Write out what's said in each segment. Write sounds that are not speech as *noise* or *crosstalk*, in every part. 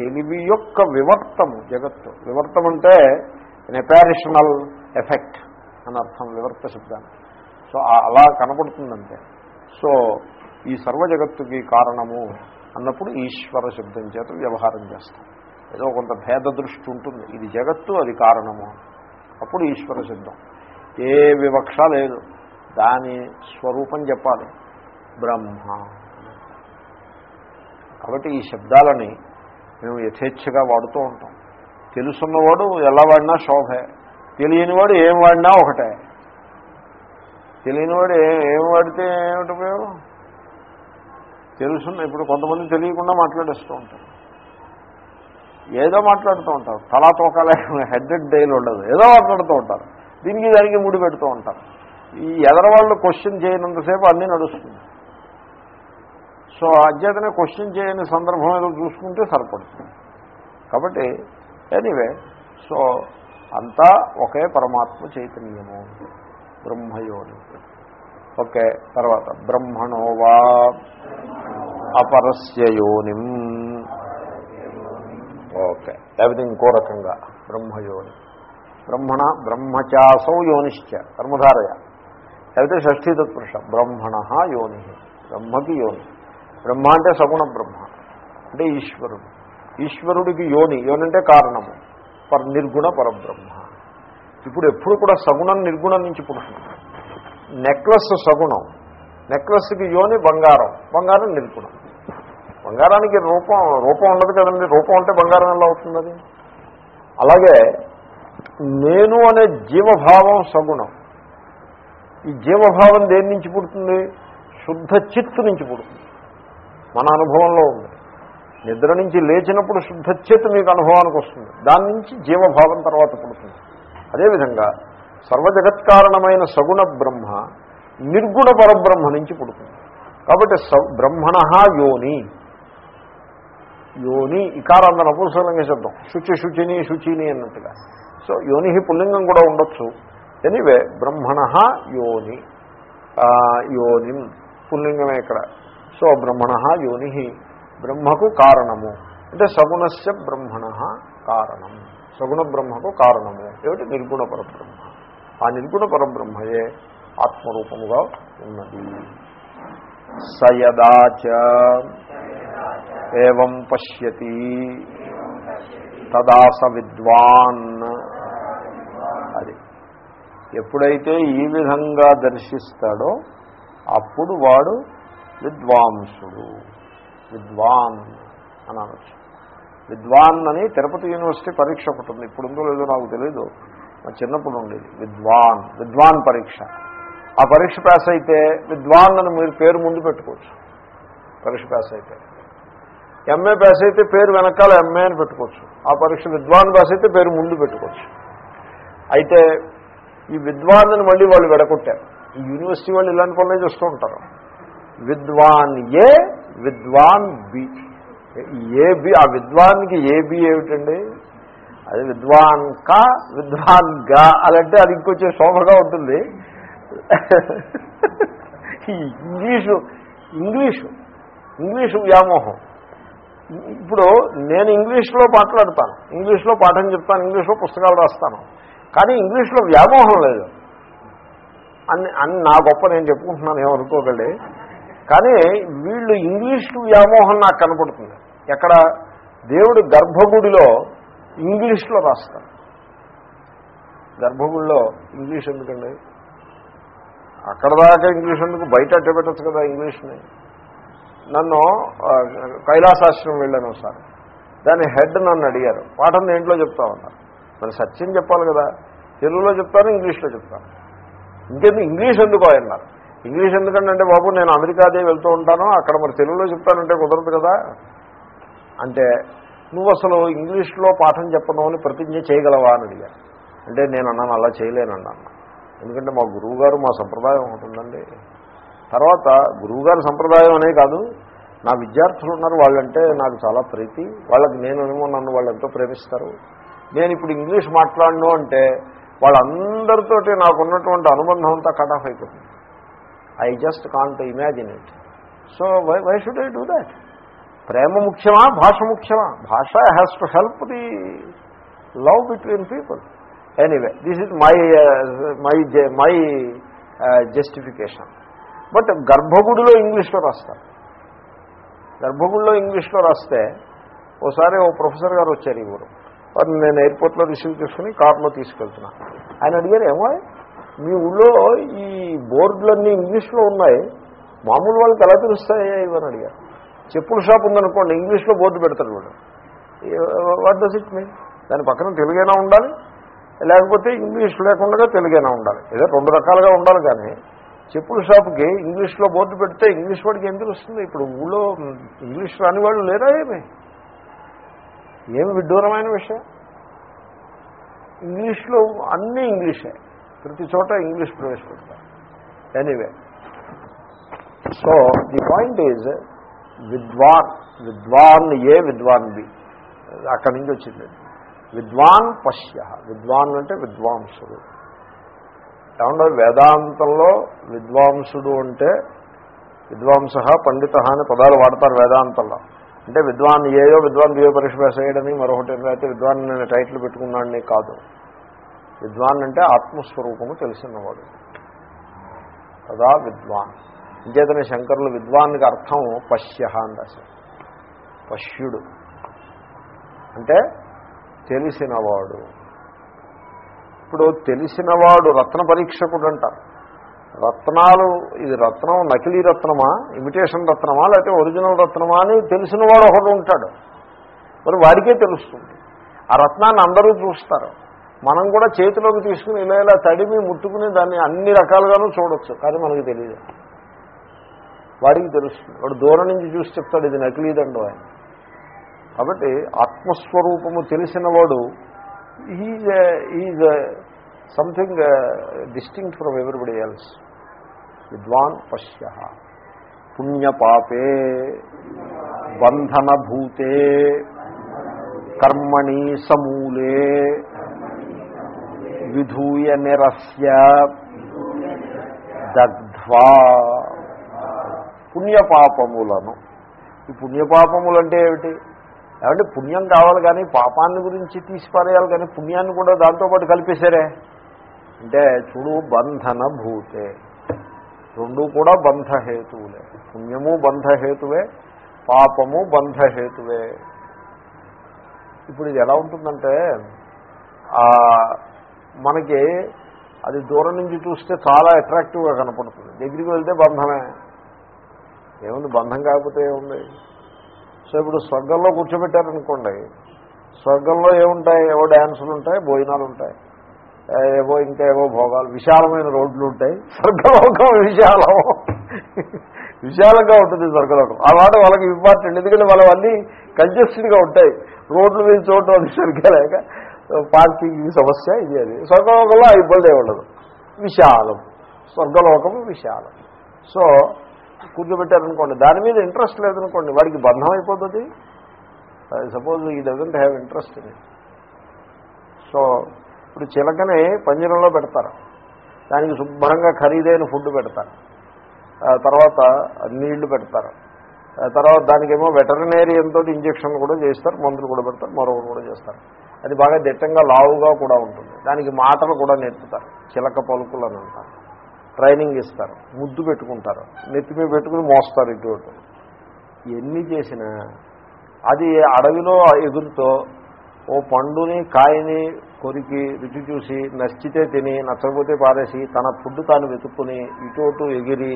తెలివి యొక్క వివర్తము జగత్తు. వివర్తం అంటే నెపారిషనల్ ఎఫెక్ట్ అని అర్థం వివర్త శబ్దాన్ని. సో అలా కనపడుతుందంటే సో ఈ సర్వ జగత్తుకి కారణము అన్నప్పుడు ఈశ్వర శబ్దం చేత వ్యవహారం చేస్తాం. ఏదో కొంత భేద దృష్టి ఉంటుంది. ఇది జగత్తు అది కారణము. అప్పుడు ఈశ్వర శబ్దం. ఏ వివక్ష లేదు. దాని స్వరూపం చెప్పాలి. బ్రహ్మ. కాబట్టి ఈ శబ్దాలని మేము యథేచ్ఛగా వాడుతూ ఉంటాం. తెలుసున్నవాడు ఎలా వాడినా శోభే. తెలియనివాడు ఏం వాడినా ఒకటే. తెలియనివాడు ఏ ఏం వాడితే ఏమిటి ఉపయోగం? తెలుసున్న ఇప్పుడు కొంతమంది తెలియకుండా మాట్లాడేస్తూ ఉంటారు. ఏదో మాట్లాడుతూ ఉంటారు. తలా తోకాలే హెడ్ డైల్ ఉండదు. ఏదో మాట్లాడుతూ ఉంటారు. దీనికి దానికి ముడి పెడుతూ ఉంటారు. ఈ ఎదరవాళ్ళు క్వశ్చన్ చేయనంతసేపు అన్నీ నడుస్తుంది. సో అధ్యతనే క్వశ్చన్ చేయని సందర్భం ఏదో చూసుకుంటే సరిపడుతుంది. కాబట్టి ఎనీవే సో అంతా ఒకే పరమాత్మ చైతన్యము. బ్రహ్మయోని. ఓకే తర్వాత బ్రహ్మణోవా అపరస్య యోనిం. ఓకే లేకపోతే ఇంకో రకంగా బ్రహ్మయోని. బ్రహ్మణ బ్రహ్మచాసౌ యోనిశ్చ కర్మధారయ. లేకపోతే షష్ఠీ తత్పురుష బ్రహ్మణ యోని బ్రహ్మకి యోని. బ్రహ్మ అంటే సగుణ బ్రహ్మ అంటే ఈశ్వరుడు. ఈశ్వరుడికి యోని యోని అంటే కారణము. పర్ నిర్గుణ పరబ్రహ్మ. ఇప్పుడు ఎప్పుడు కూడా సగుణం నిర్గుణం నుంచి పుడుతుంది. నెక్లెస్ సగుణం. నెక్లెస్కి యోని బంగారం. బంగారం నిర్గుణం. బంగారానికి రూపం రూపం ఉండదు కదండి. రూపం అంటే బంగారం ఎలా అవుతుంది అది? అలాగే నేను అనే జీవభావం సగుణం. ఈ జీవభావం దేని నుంచి పుడుతుంది? శుద్ధ చిత్తు నుంచి పుడుతుంది. మన అనుభవంలో ఉంది. నిద్ర నుంచి లేచినప్పుడు శుద్ధ మీకు అనుభవానికి వస్తుంది. దాని నుంచి జీవభావం తర్వాత పుడుతుంది. అదేవిధంగా సర్వజగత్కారణమైన సగుణ బ్రహ్మ నిర్గుణ పరబ్రహ్మ నుంచి పుడుతుంది. కాబట్టి స బ్రహ్మణ యోని. యోని ఇకారాంత నపుంసకంగా శబ్దం. శుచి శుచిని శుచిని అన్నట్టుగా. సో యోని పుల్లింగం కూడా ఉండొచ్చు. ఎనివే బ్రహ్మణ యోని. యోనిం. పుల్లింగమే ఇక్కడ. సో బ్రహ్మణ యోని బ్రహ్మకు కారణము. అంటే సగుణస్య బ్రహ్మణ కారణం. సగుణ బ్రహ్మకు కారణము. ఏమిటి? నిర్గుణ పరబ్రహ్మ. ఆ నిర్గుణ పరబ్రహ్మయే ఆత్మరూపముగా ఉన్నది. సయదాచ ఏం పశ్యతి. తదా స విద్వాన్. అది. ఎప్పుడైతే ఈ విధంగా దర్శిస్తాడో అప్పుడు వాడు విద్వాంసుడు. విద్వాన్ అని అనొచ్చు. విద్వాన్ అని తిరుపతి యూనివర్సిటీ పరీక్ష ఒకటి ఉంది. ఇప్పుడు ఉందో లేదో నాకు తెలియదు మా చిన్నప్పుడు ఉండేది. విద్వాన్. విద్వాన్ పరీక్ష. ఆ పరీక్ష పాస్ అయితే విద్వాన్ అని మీరు పేరు ముందు పెట్టుకోవచ్చు. పరీక్ష పాస్ అయితే. ఎంఏ పాస్ అయితే పేరు వెనకాల ఎంఏ అని పెట్టుకోవచ్చు. ఆ పరీక్ష విద్వాన్ పాస్ అయితే పేరు ముందు పెట్టుకోవచ్చు. అయితే ఈ విద్వాన్ అని మళ్ళీ వాళ్ళు వెడగొట్టారు. ఈ యూనివర్సిటీ వాళ్ళు ఇలాంటి పనులే చేస్తూ ఉంటారు. విద్వాన్ ఏ విద్వాన్ బి. ఏ బి ఆ విద్వాన్కి ఏ బి ఏమిటండి? అది విద్వాన్ కా విద్వాన్గా అలాంటే అది ఇంకొచ్చే శోభగా ఉంటుంది. ఇంగ్లీషు ఇంగ్లీషు ఇంగ్లీషు వ్యామోహం. ఇప్పుడు నేను ఇంగ్లీష్లో మాట్లాడతాను ఇంగ్లీష్లో పాఠం చెప్తాను ఇంగ్లీష్లో పుస్తకాలు రాస్తాను కానీ ఇంగ్లీష్లో వ్యామోహం లేదు. అని అని నా గొప్ప నేను చెప్పుకుంటున్నాను ఏమనుకోకండి. కానీ వీళ్ళు ఇంగ్లీష్ వ్యామోహం నాకు కనపడుతుంది. ఎక్కడ? దేవుడు గర్భగుడిలో ఇంగ్లీష్లో రాస్తారు గర్భగుడిలో ఇంగ్లీష్ ఎందుకండి? అక్కడ దాకా ఇంగ్లీష్ ఎందుకు? బయట అట్ట కదా ఇంగ్లీష్ని. నన్ను కైలాసాశ్రమం వెళ్ళాను ఒకసారి. దాని హెడ్ నన్ను అడిగారు. పాఠం దేంట్లో చెప్తా ఉన్నారు మరి సత్యం చెప్పాలి కదా. తెలుగులో చెప్తాను ఇంగ్లీష్లో చెప్తాను. ఇంకెందుకు ఇంగ్లీష్ ఎందుకు అన్నారు? ఇంగ్లీష్ ఎందుకంటే బాబు నేను అమెరికాదే వెళ్తూ ఉంటాను అక్కడ మరి తెలుగులో చెప్తానంటే కుదరదు కదా. అంటే నువ్వు అసలు ఇంగ్లీష్లో పాఠం చెప్పను అని ప్రతిజ్ఞ చేయగలవా అని అడిగారు. అంటే నేను అన్నాను అలా చేయలేనన్నాను. ఎందుకంటే మా గురువుగారు మా సంప్రదాయం ఉంటుందండి. తర్వాత గురువుగారి సంప్రదాయం అనే కాదు నా విద్యార్థులు ఉన్నారు వాళ్ళంటే నాకు చాలా ప్రీతి. వాళ్ళకి నేను నన్ను వాళ్ళు ఎంతో ప్రేమిస్తారు. నేను ఇప్పుడు ఇంగ్లీష్ మాట్లాడను అంటే వాళ్ళందరితోటి నాకున్నటువంటి అనుబంధం అంతా కట్ ఆఫ్ అయిపోతుంది. I just can't imagine it so why why should I do that ప్రేమ ముఖ్యమా భాష ముఖ్యమా భాష has to help the love between people anyway this is my my my justification but గర్భగుడిలో ఇంగ్లీష్లో రాస్తారు గర్భగుడిలో ఇంగ్లీష్లో రాస్తే ఓసారి ఓ ప్రొఫెసర్ గారు వచ్చారు ఈ ఊరు వారిని నేను ఎయిర్పోర్ట్లో రిసీవ్ చేసుకుని కార్లో తీసుకెళ్తున్నా ఆయన అడిగారు ఏమో మీ ఊళ్ళో ఈ బోర్డులన్నీ ఇంగ్లీష్లో ఉన్నాయి. మామూలు వాళ్ళకి ఎలా తెలుస్తాయా ఇవని అడిగారు. చెప్పుల షాప్ ఉందనుకోండి ఇంగ్లీష్లో బోర్డు పెడతారు వీడు. వాట్ డస్ ఇట్ మీన్ దాని పక్కన తెలుగైనా ఉండాలి లేకపోతే ఇంగ్లీష్ లేకుండా తెలుగైనా ఉండాలి. ఏదో రెండు రకాలుగా ఉండాలి కానీ చెప్పుల షాప్కి ఇంగ్లీష్లో బోర్డు పెడితే ఇంగ్లీష్ వాడికి ఏం తెలుస్తుంది? ఇప్పుడు ఊళ్ళో ఇంగ్లీష్ రాని వాళ్ళు లేరా ఏమి? ఏమి విడ్డూరమైన విషయం? ఇంగ్లీష్లో అన్నీ ఇంగ్లీషే. ప్రతి చోట ఇంగ్లీష్ ప్రవేశపెడతారు. Anyway so the point is విద్వాన్ విద్వాన్ ఏ విద్వాన్ బి? అక్కడి నుంచి వచ్చింది. విద్వాన్ పశ్య విద్వాన్ అంటే విద్వాంసుడు. ఏమన్నా వేదాంతంలో విద్వాంసుడు అంటే విద్వాంస పండిత అనే పదాలు వాడతారు వేదాంతంలో. అంటే విద్వాన్ ఏయో విద్వాన్ బియో పరీక్ష వేసేయడని మరొకటి అయితే విద్వాన్ నేను టైటిల్ పెట్టుకున్నాడని కాదు. విద్వాన్ అంటే ఆత్మస్వరూపము తెలిసినవాడు. కదా విద్వాన్. ఇంచేతనే శంకరులు విద్వాన్కి అర్థం పశ్య అని రాశారు. పశ్యుడు. అంటే తెలిసినవాడు. ఇప్పుడు తెలిసినవాడు రత్న పరీక్షకుడు అంటారు రత్నాలు ఇది రత్నం నకిలీ రత్నమా ఇమిటేషన్ రత్నమా లేకపోతే ఒరిజినల్ రత్నమా అని తెలిసినవాడు ఒకడు ఉంటాడు. మరి వాడికే తెలుస్తుంది. ఆ రత్నాన్ని అందరూ చూస్తారు. మనం కూడా చేతిలోకి తీసుకుని ఇలా ఇలా తడిమి ముట్టుకుని దాన్ని అన్ని రకాలుగానూ చూడొచ్చు కానీ మనకి తెలియదు వాడికి తెలుస్తుంది. వాడు దూరం నుంచి చూసి చెప్తాడు ఇది నకిలీదండు ఆయన కాబట్టి ఆత్మస్వరూపము తెలిసిన వాడు is is something distinct from everybody else విద్వాన్ పశ్య. పుణ్యపాపే బంధనభూతే కర్మణి సమూలే విధూయ నిరస్య దగ్ధ్వా. పుణ్యపాపములను. ఈ పుణ్యపాపములు అంటే ఏమిటి? ఏమంటే పుణ్యం కావాలి కానీ పాపాన్ని గురించి తీసిపారేయాలి కానీ పుణ్యాన్ని కూడా దాంతోపాటు కలిపేశారే. అంటే చూడు బంధన భూతే. రెండు కూడా బంధహేతువులే. పుణ్యము బంధహేతువే పాపము బంధహేతువే. ఇప్పుడు ఇది ఎలా ఉంటుందంటే మనకి అది దూరం నుంచి చూస్తే చాలా అట్రాక్టివ్గా కనపడుతుంది. దగ్గరికి వెళ్తే బంధమే. ఏముంది? బంధం కాకపోతే ఏముంది? సో ఇప్పుడు స్వర్గంలో కూర్చోబెట్టారనుకోండి స్వర్గంలో ఏముంటాయి? ఏవో డ్యాన్సులు ఉంటాయి భోజనాలు ఉంటాయి. ఏవో ఇంకా ఏవో భోగాలు విశాలమైన రోడ్లు ఉంటాయి. స్వర్గలోకం విశాలం. విశాలంగా ఉంటుంది స్వర్గలోకం. ఆ మాట వాళ్ళకి ఇంపార్టెంట్. ఎందుకంటే వాళ్ళ అన్నీ కంజెస్టెడ్గా ఉంటాయి. రోడ్లు మీద చోటు అది సరిగ్గా లేక పార్కింగ్ సమస్య ఇది అది. స్వర్గలోకంలో ఆ ఇబ్బంది ఉండదు విశాలం. స్వర్గలోకం విశాలం. సో కూర్చోబెట్టారనుకోండి దాని మీద ఇంట్రెస్ట్ లేదనుకోండి వాడికి బంధం అయిపోతుంది. Suppose he doesn't have interest in so ఇప్పుడు చిలకని పంజరంలో పెడతారు. దానికి శుభ్రంగా ఖరీదైన ఫుడ్ పెడతారు. తర్వాత నీళ్ళు పెడతారు. తర్వాత దానికేమో వెటర్నేరియన్ తోటి ఇంజక్షన్ కూడా చేస్తారు మందులు కూడా పెడతారు మరొకటి కూడా చేస్తారు. అది బాగా దిట్టంగా లావుగా కూడా ఉంటుంది. దానికి మాటలు కూడా నేర్పుతారు చిలక పలుకులు అని అంటారు. ట్రైనింగ్ ఇస్తారు. ముద్దు పెట్టుకుంటారు. నెత్తి మీద పెట్టుకుని మోస్తారు ఇటు ఎన్ని చేసినా అది అడవిలో ఎగురుతో ఓ పండుని కాయని కొరికి రుచి చూసి నచ్చితే తిని నచ్చకపోతే పారేసి తన ఫుడ్ తాను వెతుక్కుని ఇటు ఎగిరి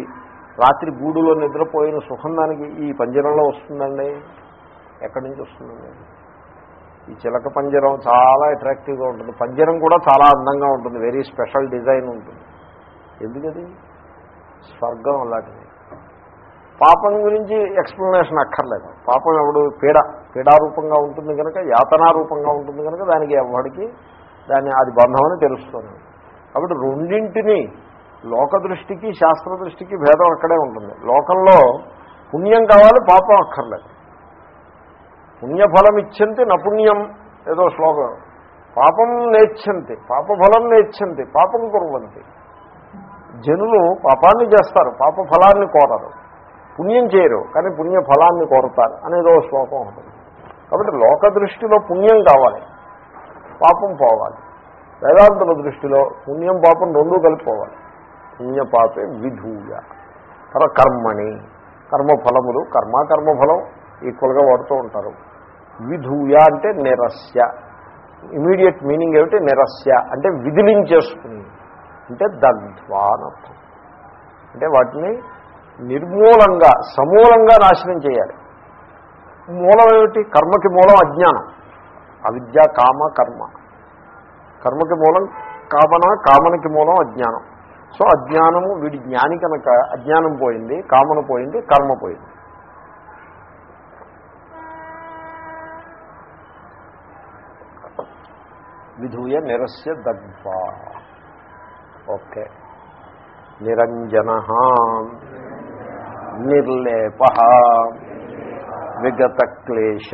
రాత్రి గూడులో నిద్రపోయిన సుఖం దానికి ఈ పంజరంలో వస్తుందండి? ఎక్కడి నుంచి వస్తుందండి? ఈ చిలక పంజరం చాలా అట్రాక్టివ్గా ఉంటుంది. పంజరం కూడా చాలా అందంగా ఉంటుంది. వెరీ స్పెషల్ డిజైన్ ఉంటుంది. ఎందుకది? స్వర్గం అలాంటిది. పాపం గురించి ఎక్స్ప్లెనేషన్ అక్కర్లేదు. పాపం ఎవడు పీడ పీడారూపంగా ఉంటుంది కనుక యాతనారూపంగా ఉంటుంది కనుక దానికి ఎవడికి దాన్ని అది బంధమని తెలుస్తుంది. కాబట్టి రెండింటినీ లోక దృష్టికి శాస్త్ర దృష్టికి భేదం అక్కడే ఉంటుంది. లోకంలో పుణ్యం కావాలి పాపం అక్కర్లేదు. పుణ్యఫలం ఇచ్చంతి నపుణ్యం. ఏదో శ్లోకం. పాపం నేర్చంతి పాపఫలం నేర్చంతి పాపం కురవంతి. జనులు పాపాన్ని చేస్తారు పాప ఫలాన్ని కోరరు. పుణ్యం చేయరు కానీ పుణ్య ఫలాన్ని కోరతారు అనేదో శ్లోకం ఉంటుంది. కాబట్టి లోక దృష్టిలో పుణ్యం కావాలి పాపం పోవాలి. వేదాంతుల దృష్టిలో పుణ్యం పాపం రెండూ కలిపోవాలి పుణ్యపాపే విధూయ తర్వాత కర్మణి. కర్మఫలములు కర్మ కర్మఫలం ఈక్వల్గా వాడుతూ ఉంటారు. విధూయ అంటే నిరస్య. ఇమీడియట్ మీనింగ్ ఏమిటి? నిరస్య. అంటే విధిలించేసుకుని అంటే దగ్ధ్వా అంటే వాటిని నిర్మూలంగా సమూలంగా నాశనం చేయాలి. మూలం ఏమిటి? కర్మకి మూలం అజ్ఞానం. అవిద్య కామ కర్మ. కర్మకి మూలం కామన? కామనకి మూలం అజ్ఞానం. సో అజ్ఞానము వీడి జ్ఞాని కనుక అజ్ఞానం పోయింది కామన పోయింది కర్మ పోయింది. విధూయ నిరస్య దగ్వా ఓకే. నిరంజన. నిర్లేప. విగతక్లేశ.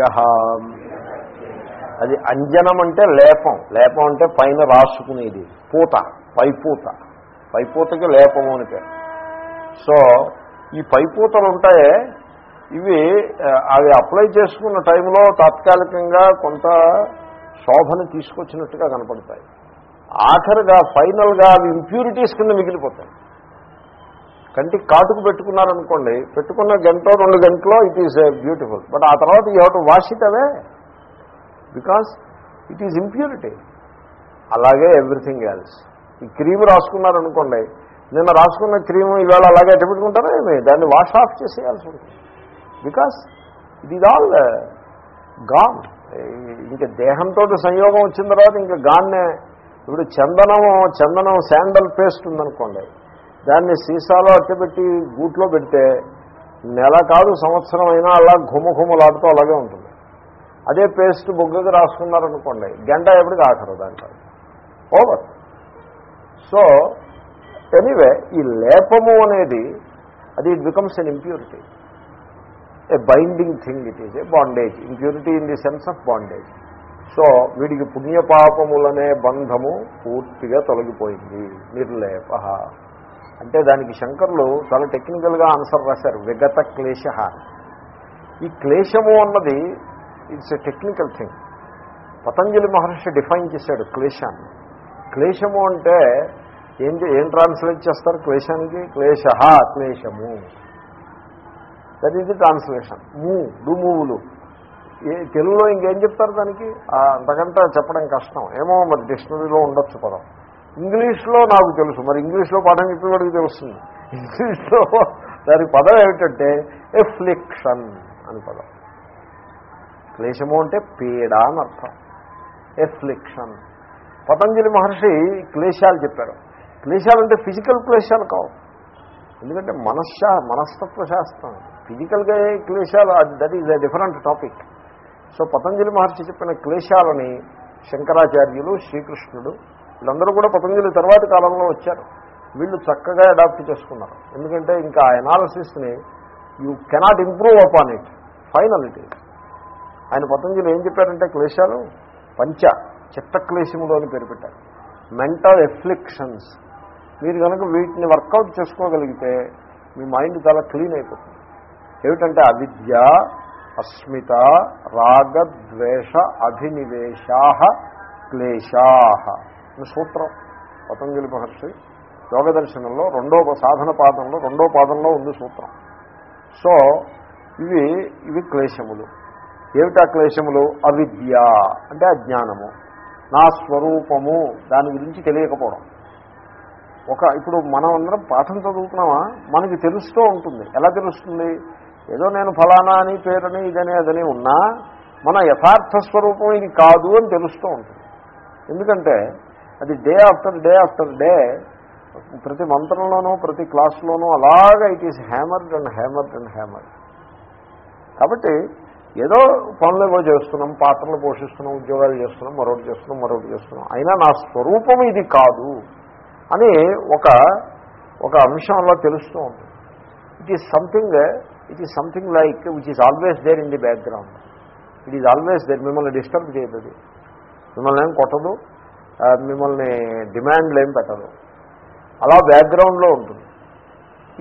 అది అంజనం అంటే లేపం. లేపం అంటే పైన రాసుకునేది. పూత. పైపూత. పైపూతకి లేపము అని పేరు. సో ఈ పైపూతలు ఉంటాయే ఇవి అవి అప్లై చేసుకున్న టైంలో తాత్కాలికంగా కొంత శోభను తీసుకొచ్చినట్టుగా కనపడతాయి. ఆఖరిగా ఫైనల్గా అవి ఇంప్యూరిటీస్ కింద మిగిలిపోతాయి. కంటికి కాటుకు పెట్టుకున్నారనుకోండి పెట్టుకున్న గంట రెండు గంటలో ఇట్ ఈస్ బ్యూటిఫుల్ బట్ ఆ తర్వాత you have to wash it away because it is impurity అలాగే ఎవ్రీథింగ్ ఎల్స్ ఈ క్రీమ్ రాసుకున్నారనుకోండి నిన్న రాసుకున్న క్రీమ్ ఇవాళ అలాగే ఎట్ట పెట్టుకుంటారా ఏమి? దాన్ని వాష్ ఆఫ్ చేసేయాల్సి ఉంటుంది. Because it is all gone ఇంకా దేహంతో సంయోగం వచ్చిన తర్వాత ఇంకా గాన్నే ఇప్పుడు చందనం చందనం శాండల్ పేస్ట్ ఉందనుకోండి దాన్ని సీసాలో అట్టబెట్టి గూట్లో పెడితే నెల కాదు సంవత్సరం అయినా అలా ఘుమఘుమలాడుతూ అలాగే ఉంటుంది. అదే పేస్ట్ బొగ్గకి రాసుకున్నారనుకోండి గంట ఎప్పటికి ఆఖరు దాంట్లో. ఓవర్ సో ఎనీవే ఈ లేపము అనేది అది it becomes an impurity a binding thing it is a bondage impurity in the sense of bondage so వీడికి పుణ్యపాపములనే బంధము పూర్తిగా తొలగిపోయింది నిర్లేప. అంటే దానికి శంకర్లు చాలా టెక్నికల్గా ఆన్సర్ రాశారు విగత క్లేశ. ఈ క్లేశము అన్నది it's a technical thing Patanjali Maharshi define చేశాడు క్లేశాన్ని. క్లేశము అంటే ఏం ఏం ట్రాన్స్లేట్ చేస్తారు క్లేశానికి? క్లేశ క్లేశము. That is the translation move డుమూవులు ఏ తెలుగులో ఇంకేం చెప్తారు దానికి? అంతకంటే చెప్పడం కష్టం. ఏమో మరి డిక్షనరీలో ఉండొచ్చు పదం. ఇంగ్లీష్లో నాకు తెలుసు. మరి ఇంగ్లీష్లో పాఠం చెప్పేవాడికి తెలుస్తుంది. ఇంగ్లీష్లో దాని పదం ఏమిటంటే ఎఫ్లిక్షన్ అని పదం. క్లేశము అంటే పీడ అని అర్థం. ఎఫ్లిక్షన్. పతంజలి మహర్షి క్లేశాలు చెప్పారు. క్లేశాలు అంటే ఫిజికల్ క్లేశాలు కావు. ఎందుకంటే మనశ్శా మనస్తత్వ శాస్త్రం ఫిజికల్గా ఏ క్లేశాలు that is a different topic so Patanjali Maharshi చెప్పిన క్లేశాలని శంకరాచార్యులు శ్రీకృష్ణుడు వీళ్ళందరూ కూడా పతంజలి తర్వాతి కాలంలో వచ్చారు. వీళ్ళు చక్కగా అడాప్ట్ చేసుకున్నారు. ఎందుకంటే ఇంకా ఆ ఎనాలసిస్ని you cannot improve upon it final it is ఆయన పతంజలి ఏం చెప్పారంటే క్లేశాలు? పంచ చిత్త క్లేశములు అని పేరు పెట్టారు. మెంటల్ ఎఫ్లిక్షన్స్ మీరు కనుక వీటిని వర్కౌట్ చేసుకోగలిగితే మీ మైండ్ చాలా క్లీన్ అయిపోతుంది. ఏమిటంటే అవిద్య అస్మిత రాగద్వేష అభినివేశా క్లేశా. సూత్రం. పతంజలి మహర్షి యోగ దర్శనంలో రెండో సాధన పాదంలో రెండో పాదంలో ఉంది సూత్రం. సో ఇవి ఇవి క్లేశములు. ఏమిటా క్లేశములు? అవిద్య. అంటే అజ్ఞానము. నా స్వరూపము. దాని గురించి తెలియకపోవడం. ఒక ఇప్పుడు మనం అందరం పాఠం చదువుతున్నామా? మనకి తెలుస్తూ ఉంటుంది. ఎలా తెలుస్తుంది? ఏదో నేను ఫలానా అని పేరని ఇదని అదని ఉన్నా మన యథార్థ స్వరూపం ఇది కాదు అని తెలుస్తూ ఉంటుంది. ఎందుకంటే అది day after day after day ప్రతి మంత్రంలోనూ ప్రతి క్లాస్లోనూ అలాగా it is hammered and hammered and hammered కాబట్టి ఏదో పనులు ఏవో చేస్తున్నాం పాత్రలు పోషిస్తున్నాం ఉద్యోగాలు చేస్తున్నాం మరొకటి చేస్తున్నాం మరొకటి చేస్తున్నాం. అయినా నా స్వరూపం ఇది కాదు అని ఒక ఒక అంశంలో తెలుస్తూ ఉంటుంది. It is something it is something like which is always there in the background it is always there మిమ్మల్ని డిస్టర్బ్ చేయదు. మిమ్మల్ని ఏం కొట్టదు. మిమ్మల్ని డిమాండ్లు ఏం పెట్టదు. అలా బ్యాక్గ్రౌండ్లో ఉంటుంది.